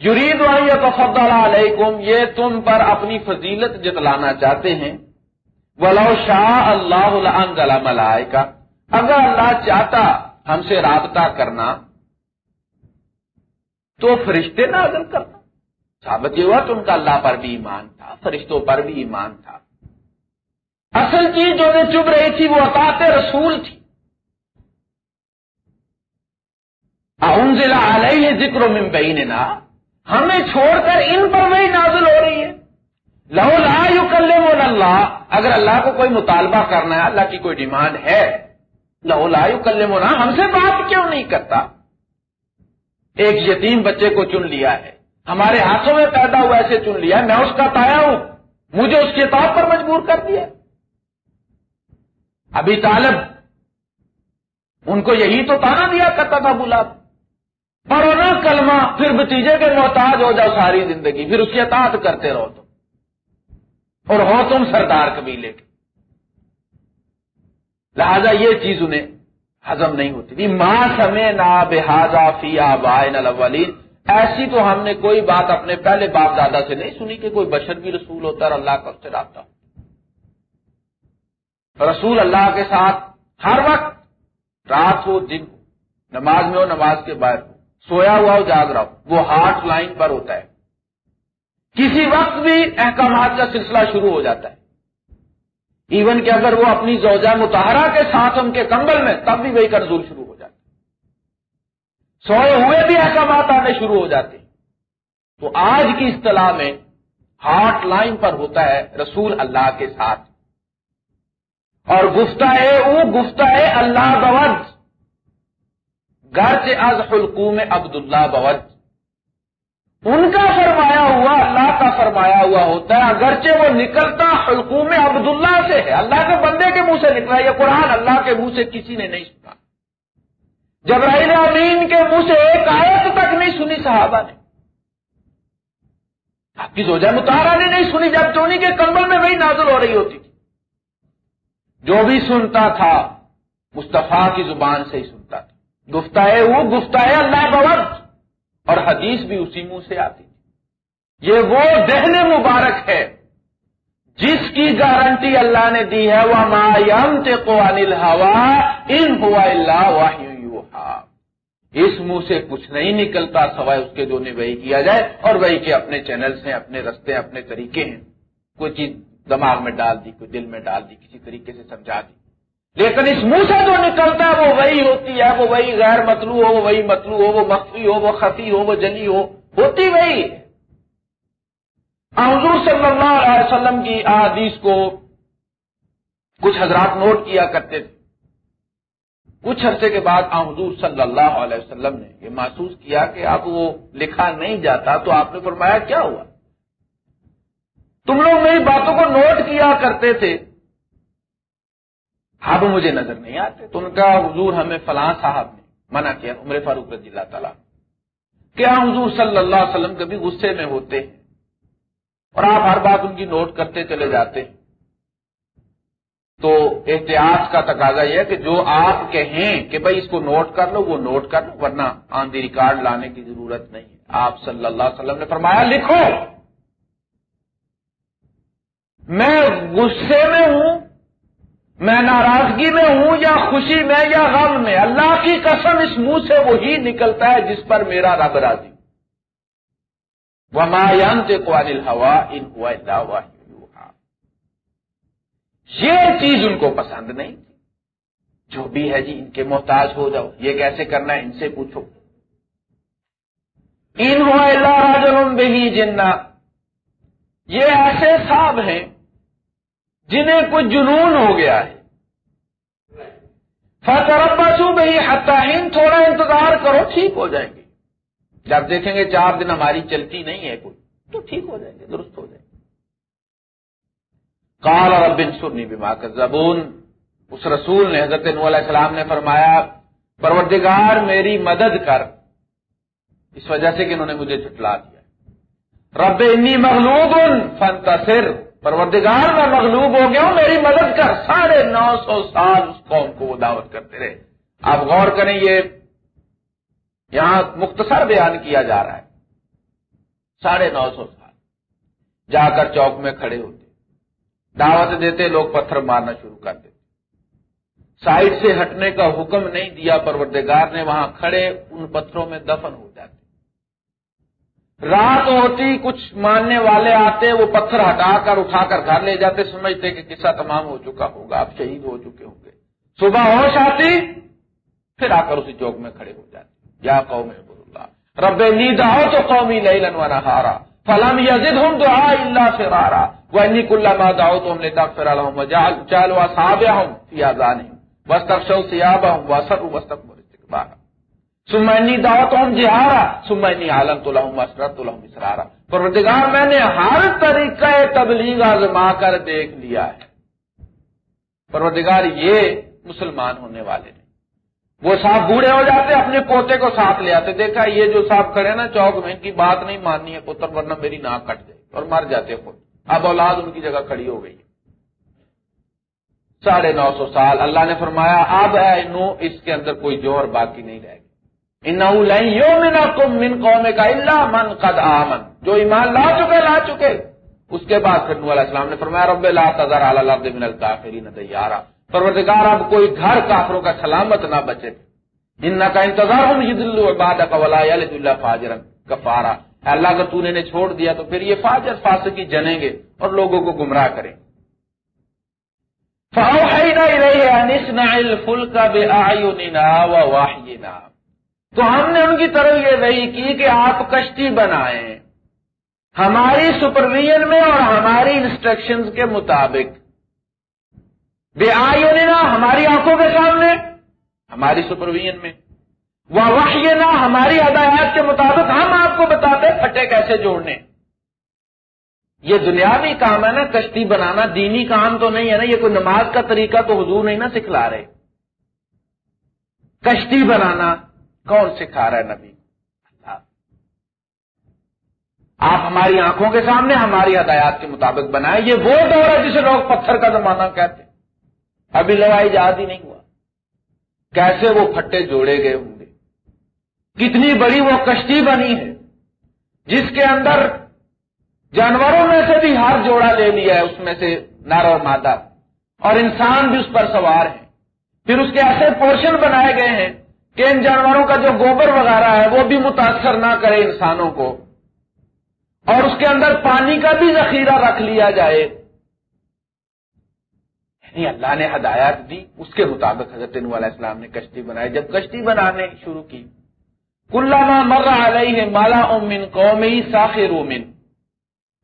[SPEAKER 1] جرید والی تو علیکم، یہ تم پر اپنی فضیلت جتلانا چاہتے ہیں۔ ولو شاہ اللہ ملائے کا اگر اللہ چاہتا ہم سے رابطہ کرنا، تو فرشتے نہ اگر کرنا۔ ثابت یہ ہوا تو ان کا اللہ پر بھی ایمان تھا، فرشتوں پر بھی ایمان تھا۔ اصل چیز جو نے چپ رہی تھی، وہ اطاط رسول تھی۔ ضلع علیہ ذکر و ممبئی نا ہمیں چھوڑ کر ان پر وہی نازل ہو رہی ہے۔ لہو لا یو کر لے اللہ۔ اگر اللہ کو کوئی مطالبہ کرنا ہے، اللہ کی کوئی ڈیمانڈ ہے، لہو لا یو کر لے ہم سے بات کیوں نہیں کرتا؟ ایک یتیم بچے کو چن لیا ہے۔ ہمارے ہاتھوں میں پیدا ہوا ایسے چن لیا ہے۔ میں اس کا تایا ہوں۔ مجھے اس کتاب پر مجبور کر دیا۔ ابھی طالب، ان کو یہی تو تانا دیا کرتا تھا بلا پڑھو کلمہ پھر بتیجے کے محتاج ہو جاؤ ساری زندگی، پھر اس کی اطاعت کرتے رہو تو اور ہو تم سردار قبیلے کے۔ لہذا یہ چیز انہیں ہزم نہیں ہوتی۔ تھی ماں سمے نا بحاظا فی آبائن الاولین۔ ایسی تو ہم نے کوئی بات اپنے پہلے باپ دادا سے نہیں سنی کہ کوئی بشر بھی رسول ہوتا ہے اور اللہ کا اس سے رابطہ رسول اللہ کے ساتھ ہر وقت رات ہو، دن ہو، نماز میں ہو، نماز کے باہر ہو۔ سویا ہوا ہو، جاگ رہا ہو۔ وہ ہارٹ لائن پر ہوتا ہے۔ کسی وقت بھی احکامات کا سلسلہ شروع ہو جاتا ہے۔ ایون کہ اگر وہ اپنی زوجہ متحرہ کے ساتھ ان کے کمبل میں، تب بھی وہی کنزول شروع ہو جاتا سوئے ہوئے بھی احکامات آنے شروع ہو جاتے ہیں۔ تو آج کی اصطلاح میں ہارٹ لائن پر ہوتا ہے رسول اللہ کے ساتھ۔ اور گفتہ ہے وہ گفتہ ہے اللہ بوج گھر سے از حلقوم عبد اللہ ان کا فرمایا ہوا، اللہ کا فرمایا ہوا ہوتا ہے، اگرچہ وہ نکلتا حلقوم عبداللہ سے ہے۔ اللہ کے بندے کے منہ سے نکلا، یہ قرآن اللہ کے منہ سے کسی نے نہیں سنا۔ جبرائیل امین کے منہ سے ایک آیت تک نہیں سنی صحابہ نے۔ آپ کی زوجہ متارا نے نہیں سنی، جب چونی کے کمبل میں وہی نازل ہو رہی ہوتی تھی۔ جو بھی سنتا تھا، مصطفیٰ کی زبان سے ہی سنتا۔ گفتہ ہے وہ گفتہ ہے اللہ بوت اور حدیث بھی اسی منہ سے آتی یہ وہ دہن مبارک ہے جس کی گارنٹی اللہ نے دی ہے۔ وہ مایم کو انل ہوا ان ہوا اللہ واہ اس منہ سے کچھ نہیں نکلتا سوائے اس کے جو وہی کیا جائے اور وہی کے اپنے چینلز ہیں، اپنے رستے اپنے طریقے ہیں۔ کوئی چیز دماغ میں ڈال دی، کوئی دل میں ڈال دی، کسی طریقے سے سمجھا دی۔ لیکن اس منہ سے جو نکلتا ہے وہ وہی ہوتی ہے، وہ وہی غیر مطلوع ہو، وہ وہی مطلوع ہو، وہ مخفی ہو، وہ خفی ہو، وہ جلی ہو، ہوتی وہی۔ حضور صلی اللہ علیہ وسلم کی احادیث کو کچھ حضرات نوٹ کیا کرتے تھے۔ کچھ عرصے کے بعد حضور صلی اللہ علیہ وسلم نے یہ محسوس کیا کہ اب وہ لکھا نہیں جاتا تو آپ نے فرمایا کیا ہوا؟ تم لوگ میری باتوں کو نوٹ کیا کرتے تھے۔ اب مجھے نظر نہیں آتے۔ تو ان کا حضور ہمیں فلاں صاحب نے منع کیا، عمر فاروق رضی اللہ تعالیٰ۔ کیا حضور صلی اللہ علیہ وسلم کبھی غصے میں ہوتے ہیں اور آپ ہر بات ان کی نوٹ کرتے چلے جاتے؟ ہیں تو احتیاط کا تقاضا یہ ہے کہ جو آپ کہیں کہ بھائی اس کو نوٹ کر لو، وہ نوٹ کر لو ورنہ آندھی ریکارڈ لانے کی ضرورت نہیں۔ ہے آپ صلی اللہ علیہ وسلم نے فرمایا، لکھو۔ میں غصے میں ہوں میں ناراضگی میں ہوں یا خوشی میں یا غم میں، اللہ کی قسم اس منہ سے وہی نکلتا ہے جس پر میرا رب راضی۔ وہ مایان کو ہوا ان ہوا یہ چیز ان کو پسند نہیں۔ جو بھی ہے جی ان کے محتاج ہو جاؤ۔ یہ کیسے کرنا ہے؟ ان سے پوچھو۔ ان ہوا اللہ بہی جنا یہ ایسے صاحب ہیں جنہیں کچھ جنون ہو گیا ہے۔ فتربسو بھائی حتاہین تھوڑا انتظار کرو، ٹھیک ہو جائیں گے۔ جب دیکھیں گے چار دن ہماری چلتی نہیں ہے کوئی، تو ٹھیک ہو جائیں گے، درست ہو جائیں گے۔ کال اور بن سنی بیما کا زبون اس رسول نے، حضرت نو علیہ السلام نے فرمایا، پروردگار میری مدد کر۔ اس وجہ سے کہ انہوں نے مجھے جھٹلا دیا۔ رب انی مغلوب فنتصر پروردگار میں مغلوب ہو گیا ہوں میری مدد کر۔ ساڑھے نو سو سال اس قوم کو وہ دعوت کرتے رہے۔ آپ غور کریں، یہ یہاں مختصر بیان کیا جا رہا ہے۔ ساڑھے نو سو سال۔ جا کر چوک میں کھڑے ہوتے۔ دعوت دیتے، لوگ پتھر مارنا شروع کر دیتے۔ سائڈ سے ہٹنے کا حکم نہیں دیا، پروردگار نے وہاں کھڑے، ان پتھروں میں دفن ہو جاتے۔ رات ہوتی کچھ ماننے والے آتے، وہ پتھر ہٹا کر، اٹھا کر گھر لے جاتے، سمجھتے کہ قصہ تمام ہو چکا ہوگا، آپ شہید ہو چکے ہوں گے۔ صبح ہوش آتی، پھر آ کر اسی چوک میں کھڑے ہو جاتے۔ یا قوم اللہ رب نیند آؤ تو قومی لئی لنوانا ہارا فلم یزد ہوں دعا اللہ سے رارا وہ انی کلّا تو ہم نے تک پھر ہوں چالو صابیا ہوں یا جانی بس شو سیاب ہوں وسط بس تک بارہ سمینی دعوت ہم جہارا، سمینی عالم تو لہم مسرت تو لہم اسرارا۔ پروردگار، میں نے ہر طریقہ تبلیغ آزما کر دیکھ لیا ہے۔ پروردگار، یہ مسلمان ہونے والے ہیں وہ صاحب بوڑھے ہو جاتے، اپنے پوتے کو ساتھ لے آتے۔ دیکھا، یہ جو صاحب کھڑے نا، چوک میں، ان کی بات نہیں ماننی ہے پتر، ورنہ میری ناک کٹ جائے اور مر جاتے خود۔ اب اولاد ان کی جگہ کھڑی ہو گئی۔ ساڑھے نو سو سال، اللہ نے فرمایا، اب ہے نو، اس کے اندر کوئی جوہر باقی نہیں رہے گا کم من قوم کا اللہ من قد آمن۔ جو ایمان لا چکے لا چکے۔ اس کے بعد پھر نو علیہ السلام نے فرمایا، رب لا تذر علی الارض من الکافرین دیارا پروردگار، اب کوئی گھر کافروں کا سلامت نہ بچے۔ ان کا انتظار ہوں یدل عباد کا ولا یلد اللہ فاجرا کفارا۔ اللہ، اگر تو نے چھوڑ دیا، تو پھر یہ فاجر فاسقی جنیں گے اور لوگوں کو گمراہ کریں۔ فاوحینا الیہ ان اصنع الفلک بآیوننا ووحینا تو ہم نے ان کی طرف یہ وہی کی کہ آپ کشتی بنائیں ہماری سپرویژن میں اور ہماری انسٹرکشنز کے مطابق۔ بے آئی نا ہماری آنکھوں کے سامنے، ہماری سپرویژن میں۔ وہ وحی نہ ہماری ہدایات کے مطابق ہم آپ کو بتاتے پھٹے کیسے جوڑنے۔ یہ دنیاوی کام ہے نا، کشتی بنانا دینی کام تو نہیں ہے نا، یہ کوئی نماز کا طریقہ تو حضور نہیں نا سکھلا رہے۔ کشتی بنانا کون سکھا رہا ہے نبی؟ آپ ہماری آنکھوں کے سامنے ہماری ہدایات کے مطابق بنائے یہ وہ دور ہے جسے لوگ پتھر کا زمانہ کہتے ابھی لڑائی جہاد ہی نہیں ہوا۔ کیسے وہ پھٹے جوڑے گئے ہوں گے؟ کتنی بڑی وہ کشتی بنی ہے، جس کے اندر جانوروں میں سے بھی ہر جوڑا لے لیا ہے، اس میں سے نر اور مادہ۔ اور انسان بھی اس پر سوار ہے۔ پھر اس کے ایسے پورشن بنائے گئے ہیں کہ ان جانوروں کا جو گوبر وغیرہ ہے وہ بھی متاثر نہ کرے انسانوں کو اور اس کے اندر پانی کا بھی ذخیرہ رکھ لیا جائے۔ یعنی اللہ نے ہدایات دی، اس کے مطابق حضرت علیہ السلام نے کشتی بنائی۔ جب کشتی بنانے شروع کی کلاما مر علیہ ہے مالا امن قومی ساخر اومن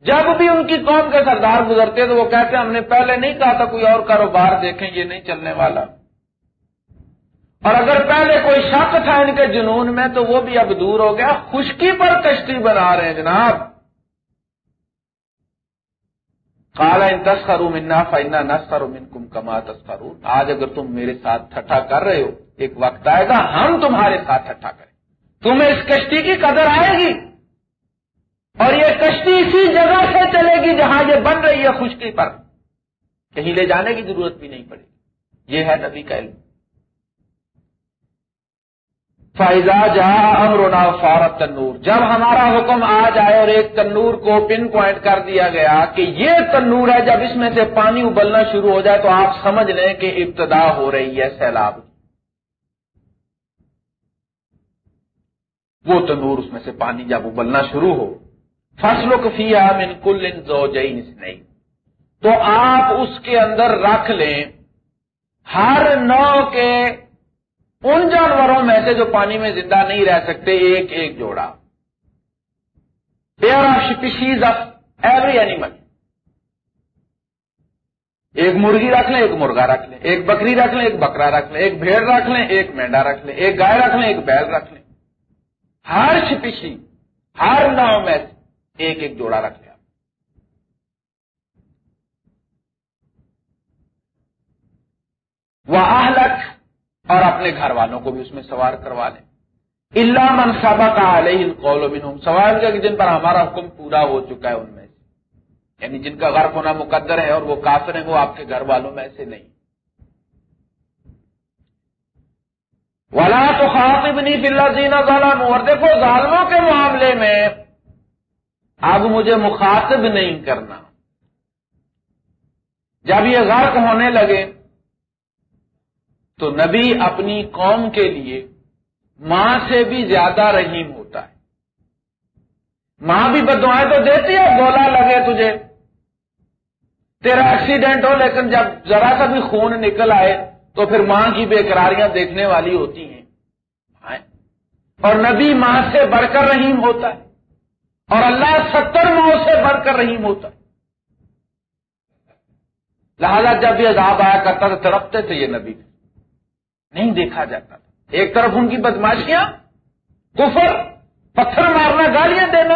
[SPEAKER 1] جب بھی ان کی قوم کے سردار گزرتے تو وہ کہتے ہم نے پہلے نہیں کہا تھا کوئی اور کاروبار دیکھیں، یہ نہیں چلنے والا۔ اور اگر پہلے کوئی شک تھا ان کے جنون میں تو وہ بھی اب دور ہو گیا، خشکی پر کشتی بنا رہے ہیں جناب۔ کالا ان تسکرو منا فائنا نسکرو من کم کما تسکرو آج اگر تم میرے ساتھ ٹھٹا کر رہے ہو، ایک وقت آئے گا، ہم تمہارے ساتھ ٹھٹا کریں۔ تمہیں اس کشتی کی قدر آئے گی۔ اور یہ کشتی اسی جگہ سے چلے گی جہاں یہ بن رہی ہے خشکی پر۔ کہیں لے جانے کی ضرورت بھی نہیں پڑے گی۔ یہ ہے نبی کا علم۔ فائزہ جا امرونا فارت تنور۔ جب ہمارا حکم آ جائے اور ایک تنور کو پن پوائنٹ کر دیا گیا کہ یہ تنور ہے، جب اس میں سے پانی ابلنا شروع ہو جائے تو آپ سمجھ لیں کہ ابتدا ہو رہی ہے سیلاب۔ وہ تنور اس میں سے پانی جب ابلنا شروع ہو۔ فصلوں کفیا من کل ان نہیں تو آپ اس کے اندر رکھ لیں۔ ہر نو کے ان جانوروں میں سے جو پانی میں زندہ نہیں رہ سکتے، ایک ایک جوڑا۔ Pair of species of every animal ایک مرغی رکھ لیں، ایک مرغا رکھ لیں۔ ایک بکری رکھ لیں، ایک بکرا رکھ لیں۔ ایک بھیڑ رکھ لیں، ایک مینڈا رکھ لیں۔ ایک گائے رکھ لیں، ایک بیل رکھ لیں۔ ہر شپیشی ہر ناؤ میں ایک ایک جوڑا رکھ لیں۔ وہ اور اپنے گھر والوں کو بھی اس میں سوار کروا لیں۔ اللہ منصابہ کا علیہ القول منہم۔ سوال کا کہ جن پر ہمارا حکم پورا ہو چکا ہے ان میں سے۔ یعنی جن کا غرق ہونا مقدر ہے اور وہ کافر ہیں، وہ آپ کے گھر والوں میں سے نہیں۔ ولا تو خاطب نہیں بلا زینا ظالم اور دیکھو، ظالموں کے معاملے میں اب مجھے مخاطب نہیں کرنا۔ جب یہ غرق ہونے لگے تو نبی اپنی قوم کے لیے ماں سے بھی زیادہ رحیم ہوتا ہے۔ ماں بھی بدوائیں تو دیتی ہے گولا لگے تجھے۔ تیرا ایکسیڈنٹ ہو، لیکن جب ذرا سا بھی خون نکل آئے تو پھر ماں کی بےقراریاں دیکھنے والی ہوتی ہیں۔ اور نبی ماں سے بڑھ کر رحیم ہوتا ہے۔ اور اللہ ستر ماں سے بڑھ کر رحیم ہوتا ہے۔ لہذا جب یہ عذاب آیا کرتا تو تڑپتے تھے یہ نبی۔ نہیں دیکھا جاتا تھا۔ ایک طرف ان کی بدماشیاں، کفر، پتھر مارنا، گالیاں دینا۔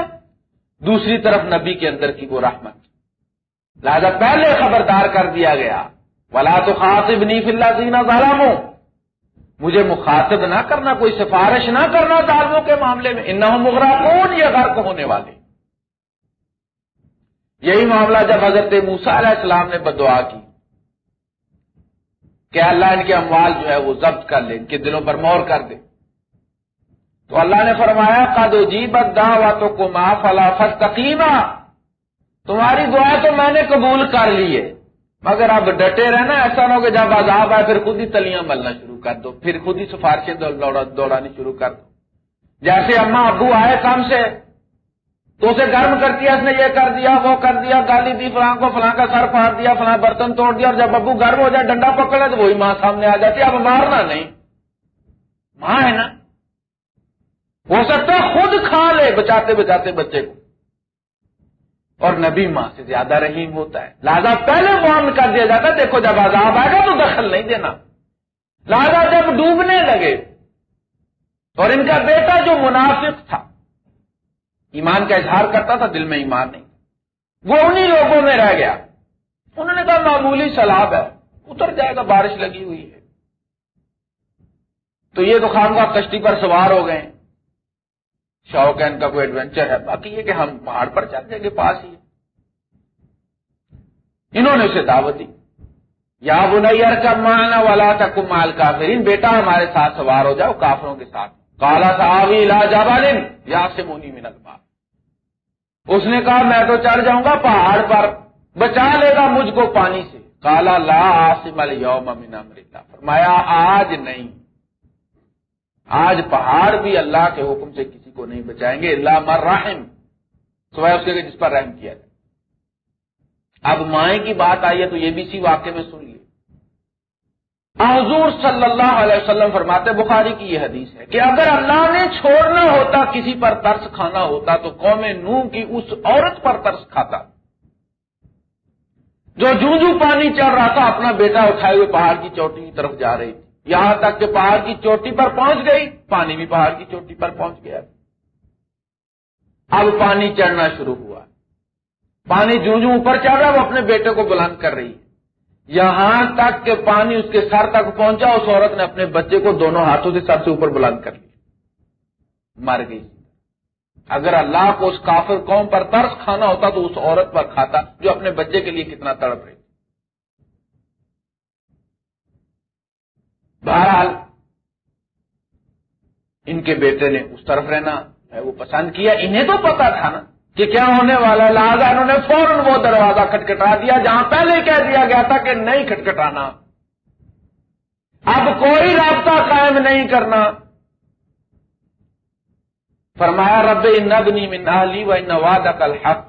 [SPEAKER 1] دوسری طرف نبی کے اندر کی وہ رحمت۔ لہذا پہلے خبردار کر دیا گیا، ولا تو خاصب نہیں فلّہ دینا ظالم مجھے مخاطب نہ کرنا، کوئی سفارش نہ کرنا ظالموں کے معاملے میں۔ ان مغرا کون یہ غرق ہونے والے۔ یہی معاملہ جب حضرت موسا علیہ السلام نے بدعا کی۔ کہ اللہ ان کے اموال جو ہے وہ ضبط کر لے، ان کے دلوں پر مور کر دے۔ تو اللہ نے فرمایا، قد جی بدا کو معاف اللہ تقیمہ تمہاری دعا تو میں نے قبول کر لی ہے، مگر اب ڈٹے رہنا، ایسا نہ ہو کہ جب عذاب آئے پھر خود ہی تلیاں ملنا شروع کر دو، پھر خود ہی سفارشیں دوڑانی شروع کر دو۔ جیسے اماں ابو آئے کام سے تو اسے گرم کرتی ہے، اس نے یہ کر دیا، وہ کر دیا، گالی دی، فلاں کو فلاں کا سر پھاڑ دیا، فلاں برتن توڑ دیا، اور جب ابو گرم ہو جائے، ڈنڈا پکڑے تو وہی ماں سامنے آ جاتی اب مارنا نہیں۔ ماں ہے نا۔ ہو سکتا ہے خود کھا لے بچاتے بچاتے بچے کو۔ اور نبی ماں سے زیادہ رحیم ہوتا ہے۔ لہذا پہلے وارن کر دیا جاتا ہے، دیکھو جب عذاب آئے گا تو دخل نہیں دینا۔ لہذا جب ڈوبنے لگے، اور ان کا بیٹا جو منافق تھا ایمان کا اظہار کرتا تھا، دل میں ایمان نہیں۔ وہ انہی لوگوں میں رہ گیا۔ انہوں نے کہا، معمولی سیلاب ہے۔ اتر جائے گا، بارش لگی ہوئی ہے۔ تو یہ تو خان کشتی پر سوار ہو گئے۔ شوق ہے ان کا کوئی ایڈونچر ہے۔ باقی یہ کہ ہم پہاڑ پر چل جائیں گے، پاس ہی انہوں نے اسے دعوت دی۔ یا بنیر کا مانا والا تھا کمال کافرین بیٹا ہمارے ساتھ سوار ہو جاؤ، کافروں کے ساتھ۔ کالا صاحب لا جابالن یا سے مونی منت اس نے کہا، میں تو چڑھ جاؤں گا پہاڑ پر، بچا لے گا مجھ کو پانی سے۔ کالا لا آسم اليوم من امر فرمایا، آج نہیں۔ آج پہاڑ بھی اللہ کے حکم سے کسی کو نہیں بچائیں گے اللہ مر رحم۔ سوائے اس کے جس پر رحم کیا جائے۔ اب مائیں کی بات آئی ہے تو یہ بھی اسی واقعے میں سن لیے حضور صلی اللہ علیہ وسلم فرماتے بخاری کی یہ حدیث ہے کہ اگر اللہ نے چھوڑنا ہوتا، کسی پر ترس کھانا ہوتا، تو قوم نو کی اس عورت پر ترس کھاتا۔ جو جو پانی چڑھ رہا تھا، اپنا بیٹا اٹھائے ہوئے پہاڑ کی چوٹی کی طرف جا رہی تھی۔ یہاں تک کہ پہاڑ کی چوٹی پر پہنچ گئی، پانی بھی پہاڑ کی چوٹی پر پہنچ گیا۔ اب پانی چڑھنا شروع ہوا۔ پانی جو اوپر چڑھ رہا، وہ اپنے بیٹے کو بلند کر رہی ہے۔ یہاں تک کہ پانی اس کے سر تک پہنچا، اس عورت نے اپنے بچے کو دونوں ہاتھوں سے سر سے اوپر بلند کر لیا۔ مر گئی۔ اگر اللہ کو اس کافر قوم پر ترس کھانا ہوتا تو اس عورت پر کھاتا، جو اپنے بچے کے لیے کتنا تڑپ رہی۔ بہرحال، ان کے بیٹے نے اس طرف رہنا وہ پسند کیا، انہیں تو پتا تھا نا۔ کہ کیا ہونے والا لہٰذا انہوں نے فوراً وہ دروازہ کھٹکھٹا دیا، جہاں پہلے کہہ دیا گیا تھا کہ نہیں کھٹکھٹانا۔ اب کوئی رابطہ قائم نہیں کرنا۔ فرمایا، رب نبنی من اہلی و نواد الحق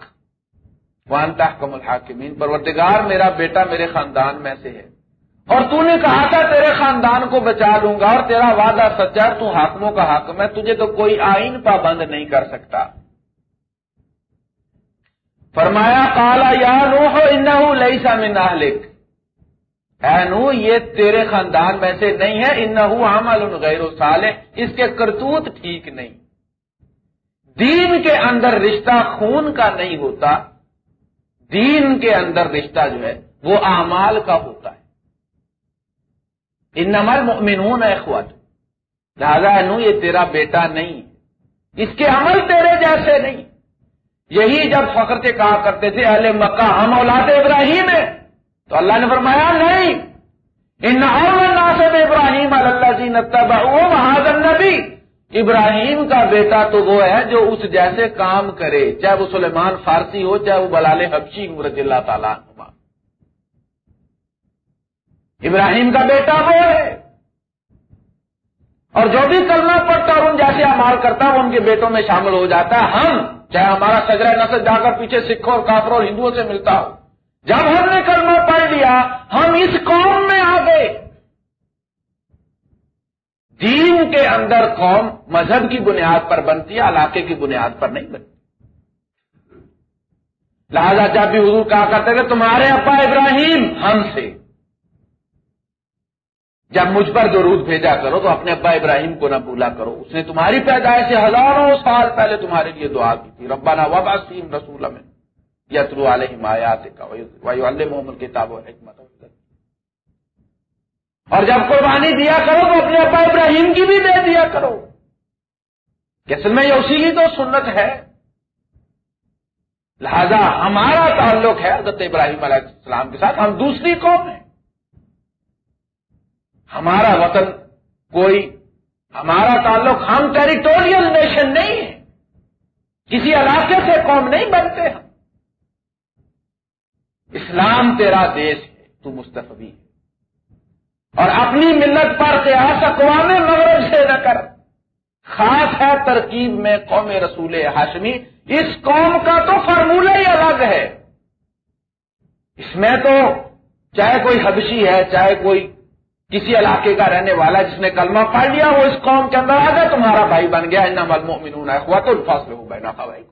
[SPEAKER 1] وانتا حکم الحاکمین۔ پروردگار میرا بیٹا میرے خاندان میں سے ہے۔ اور تو نے کہا تھا، تیرے خاندان کو بچا لوں گا اور تیرا وعدہ سچا تو حاکموں کا حاکم ہے، تجھے تو کوئی آئین پابند نہیں کر سکتا۔ فرمایا کالا یا نو ہو لئی سا من اہلک۔ اے نو یہ تیرے خاندان میں سے نہیں ہے، انہو عمل غیر و صالح، اس کے کرتوت ٹھیک نہیں۔ دین کے اندر رشتہ خون کا نہیں ہوتا، دین کے اندر رشتہ جو ہے، وہ اعمال کا ہوتا ہے۔ ان نمل مؤمنون ہے خوات لہذا نو یہ تیرا بیٹا نہیں، اس کے عمل تیرے جیسے نہیں۔ یہی جب فخر سے کہا کرتے تھے، اہل مکہ، ہم اولاد ابراہیم ہیں۔ تو اللہ نے فرمایا، نہیں۔ ان ناصب ابراہیم اللہ جی نتب وہ مہاجن نبی ابراہیم کا بیٹا تو وہ ہے جو اس جیسے کام کرے، چاہے وہ سلیمان فارسی ہو، چاہے وہ بلال حبشی رضی اللہ تعالیٰ نما ابراہیم کا بیٹا وہ ہے۔ اور جو بھی کلمہ پڑتا اور ان جیسے امال کرتا، وہ ان کے بیٹوں میں شامل ہو جاتا۔ ہے ہم چاہے ہمارا سجرا نسل جا کر پیچھے سکھوں اور کافروں اور ہندوؤں سے ملتا ہو۔ جب ہم نے کلمہ پڑھ لیا، ہم اس قوم میں آ گئے۔ دین کے اندر قوم مذہب کی بنیاد پر بنتی ہے، علاقے کی بنیاد پر نہیں بنتی۔ لہذا جب بھی حضور کہا کرتے تھے، تمہارے ابا ابراہیم ہم سے۔ جب مجھ پر درود بھیجا کرو تو اپنے ابا ابراہیم کو نہ بھولا کرو، اس نے تمہاری پیدائش سے ہزاروں سال پہلے تمہارے لیے دعا کی تھی۔ ربانہ وبا سیم رسول میں یترو علیہ مایات محمد کتاب و حکمت۔ اور جب قربانی دیا کرو تو اپنے ابا ابراہیم کی بھی دے دیا کرو۔ کس میں یہ اسی کی تو سنت ہے؟ لہذا ہمارا تعلق ہے حضرت ابراہیم علیہ السلام کے ساتھ، ہم دوسری قوم ہیں۔ ہمارا وطن کوئی ہمارا تعلق ہم ٹیریٹوریل نیشن نہیں ہے۔ کسی علاقے سے قوم نہیں بنتے ہم۔ اسلام تیرا دیش ہے، تو مستفی ہے۔ اور اپنی ملت پر قیاس اقوام مغرب سے نہ کر۔ خاص ہے ترکیب میں قوم رسول ہاشمی۔ اس قوم کا تو فارمولہ ہی الگ ہے۔ اس میں تو چاہے کوئی حبشی ہے، چاہے کوئی کسی علاقے کا رہنے والا جس نے کلمہ پڑھ لیا، وہ اس قوم کے اندر آ گیا تمہارا بھائی بن گیا ان المؤمنون ہوا تو الفاظ میں ہو بینا بھائی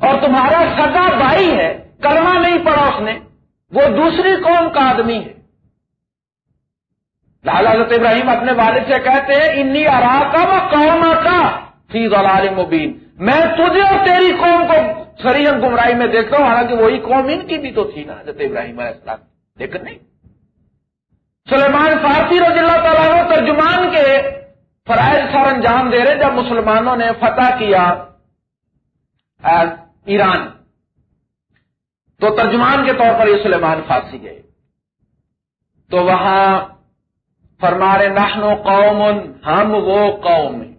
[SPEAKER 1] اور تمہارا سگا بھائی ہے، کلمہ نہیں پڑا اس نے، وہ دوسری قوم کا آدمی ہے۔ لالا حضرت ابراہیم اپنے والد سے کہتے ہیں، انی ارا کا وہ قوم کا فیض مبین۔ میں تجھے اور تیری قوم کو سریم گمراہی میں دیکھتا ہوں، حالانکہ وہی قوم ان کی بھی تو تھی نا، حضرت ابراہیم علیہ السلام۔ لیکن نہیں سلیمان فارسی رضی اللہ تعالیٰ ترجمان کے فرائض سر انجام دے رہے جب مسلمانوں نے فتح کیا ایران۔ تو ترجمان کے طور پر یہ سلیمان فارسی گئے۔ تو وہاں فرمارے نحن قوم ہم وہ قوم ہیں۔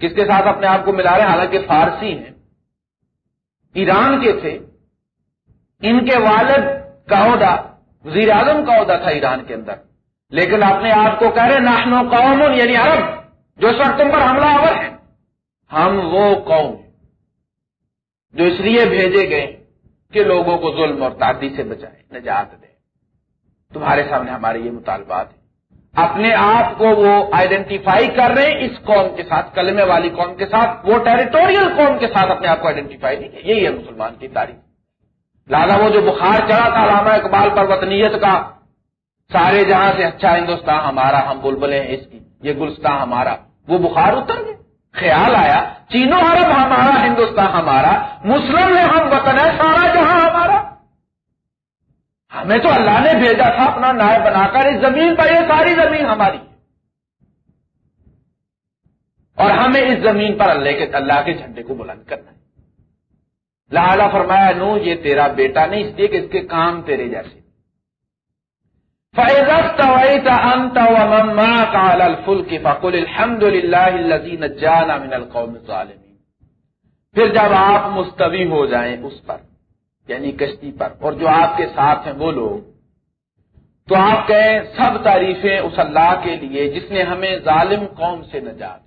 [SPEAKER 1] کس کے ساتھ اپنے آپ کو ملا رہے؟ حالانکہ فارسی ہیں۔ ایران کے تھے۔ ان کے والد کا عہدہ وزیر اعظم کا عہدہ تھا ایران کے اندر۔ لیکن اپنے آپ کو کہہ رہے ناشنو قوم یعنی عرب، جو اس وقت تم پر حملہ آور ہیں۔ ہم وہ قوم جو اس لیے بھیجے گئے کہ لوگوں کو ظلم اور تعدی سے بچائے، نجات دیں تمہارے سامنے ہمارے یہ مطالبات ہیں۔ اپنے آپ کو وہ آئیڈینٹیفائی کر رہے ہیں، اس قوم کے ساتھ، کلمے والی قوم کے ساتھ، وہ ٹیریٹوریل قوم کے ساتھ اپنے آپ کو آئیڈینٹیفائی نہیں کیا۔ یہی ہے مسلمان کی تاریخ۔ لہٰذا وہ جو بخار چڑھا تھا علامہ اقبال پر وطنیت کا، سارے جہاں سے اچھا ہندوستان ہمارا، ہم بلبلے ہیں اس کی، یہ گلستان ہمارا۔ وہ بخار اتر گئے۔ خیال آیا، چینو عرب ہمارا، ہندوستان ہمارا۔ مسلم ہے ہم وطن ہے، سارا جہاں ہمارا۔ ہمیں تو اللہ نے بھیجا تھا اپنا نائب بنا کر، اس زمین پر یہ ساری زمین ہماری۔ ہے اور ہمیں اس زمین پر اللہ کے اللہ کے جھنڈے کو بلند کرنا ہے۔ لالا فرمایا، نو، یہ تیرا بیٹا نہیں، اس لیے کہ اس کے کام تیرے جیسے۔ فیضت انت ومما قال الفلك الحمد للہ جانا من القوم الظالمین پھر جب آپ مستوی ہو جائیں اس پر یعنی کشتی پر، اور جو آپ کے ساتھ ہیں وہ لوگ، تو آپ کہیں، سب تعریفیں اس اللہ کے لیے، جس نے ہمیں ظالم قوم سے نجات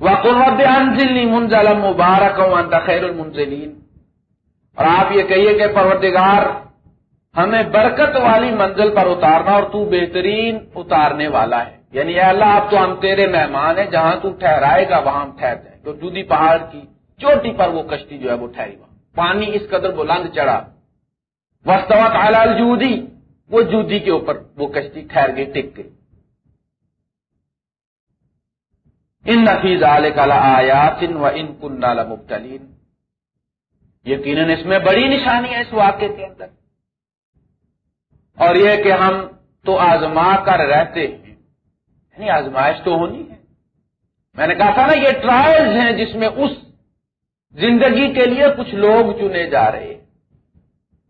[SPEAKER 1] وقرب انزلنی منزل مبارک وانت خیر المنزلین اور آپ یہ کہیے کہ پروردگار، ہمیں برکت والی منزل پر اتارنا اور تو بہترین اتارنے والا ہے۔ یعنی اے اللہ آپ تو ہم تیرے مہمان ہیں، جہاں تو ٹھہرائے گا، وہاں ہم ٹھہر جائیں۔ تو جودی پہاڑ کی چوٹی پر وہ کشتی جو ہے وہ ٹھہری۔ وہاں پانی اس قدر بلند چڑھا۔ وسطوت حلال جودی وہ جودی کے اوپر وہ کشتی ٹھہر گئی، ٹک گئی۔ ان نفیز آیات و ان کن مبتلین یقیناً اس میں بڑی نشانی ہے اس واقعے کے اندر۔ اور یہ کہ ہم تو آزما کر رہتے ہیں۔ یعنی آزمائش تو ہونی ہے۔ میں نے کہا تھا نا، یہ ٹرائلز ہیں جس میں اس زندگی کے لیے کچھ لوگ چنے جا رہے ہیں۔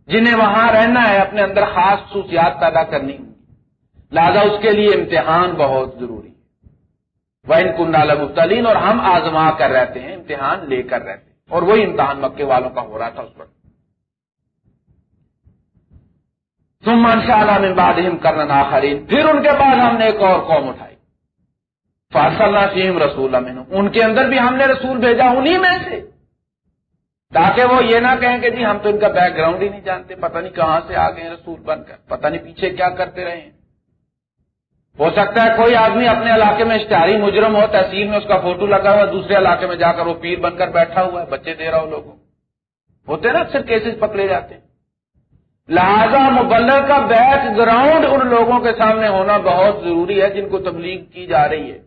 [SPEAKER 1] جنہیں وہاں رہنا ہے، اپنے اندر خاص خصوصیات پیدا کرنی۔ ہوگی لہذا اس کے لیے امتحان بہت ضروری۔ ہے وہ ان مبتلین اور ہم آزما کر رہتے ہیں، امتحان لے کر رہتے ہیں۔ اور وہی امتحان مکے والوں کا ہو رہا تھا اس وقت۔ تم منشا میں باد کرنا خرید پھر ان کے بعد ہم نے ایک اور قوم اٹھائی۔ فاصل نسیم رسول امین ان کے اندر بھی ہم نے رسول بھیجا، انہی میں سے۔ تاکہ وہ یہ نہ کہیں کہ جی ہم تو ان کا بیک گراؤنڈ ہی نہیں جانتے، پتہ نہیں کہاں سے آ گئے رسول بن کر، پتہ نہیں پیچھے کیا کرتے رہے ہیں۔ ہو سکتا ہے کوئی آدمی اپنے علاقے میں اشتہاری مجرم ہو، تحصیل میں اس کا فوٹو لگا ہوا، دوسرے علاقے میں جا کر وہ پیر بن کر بیٹھا ہوا ہے، بچے دے رہا ہو لوگوں۔ ہوتے نا اکثر کیسز پکڑے جاتے ہیں۔ لہذا مبلغ کا بیک گراؤنڈ ان لوگوں کے سامنے ہونا بہت ضروری ہے جن کو تبلیغ کی جا رہی ہے۔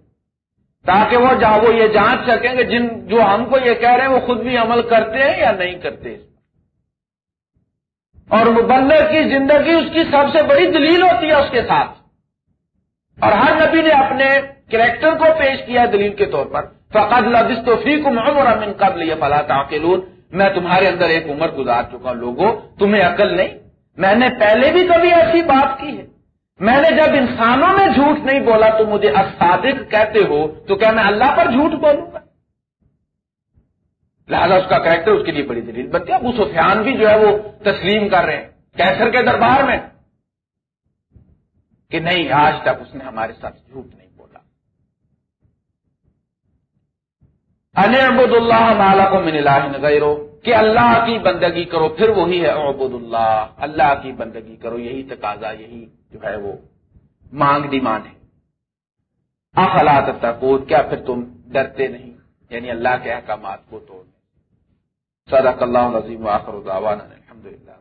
[SPEAKER 1] تاکہ وہ جا وہ یہ جانچ سکیں کہ جن جو ہم کو یہ کہہ رہے ہیں وہ خود بھی عمل کرتے ہیں یا نہیں کرتے۔ اور مبلغ کی زندگی اس کی سب سے بڑی دلیل ہوتی ہے اس کے ساتھ۔ اور ہر نبی نے اپنے کریکٹر کو پیش کیا دلیل کے طور پر۔ فقط لبس تو فی کو امن قبل یہ فلاں میں تمہارے اندر ایک عمر گزار چکا ہوں لوگوں، تمہیں عقل نہیں۔ میں نے پہلے بھی کبھی ایسی بات کی ہے۔ میں نے جب انسانوں میں جھوٹ نہیں بولا تو مجھے اسادق کہتے ہو، تو کیا میں اللہ پر جھوٹ بولوں گا؟ لہذا اس کا کریکٹر اس کے لیے بڑی دلیل بنتی ابو سفیان بھی جو ہے وہ تسلیم کر رہے ہیں۔ کیسر کے دربار میں کہ نہیں، آج تک اس نے ہمارے ساتھ جھوٹ نہیں بولا۔ اللہ مالا کو من اللہ غیرو کہ اللہ کی بندگی کرو، پھر وہی ہے عبد اللہ۔ اللہ کی بندگی کرو، یہی تقاضا، یہی جو ہے وہ مانگ ڈیمانڈ ہے۔ افلا تقود کیا پھر تم ڈرتے نہیں؟ یعنی اللہ کے احکامات کو توڑنے۔ صدق اللہ عظیم و آخر الحمد للہ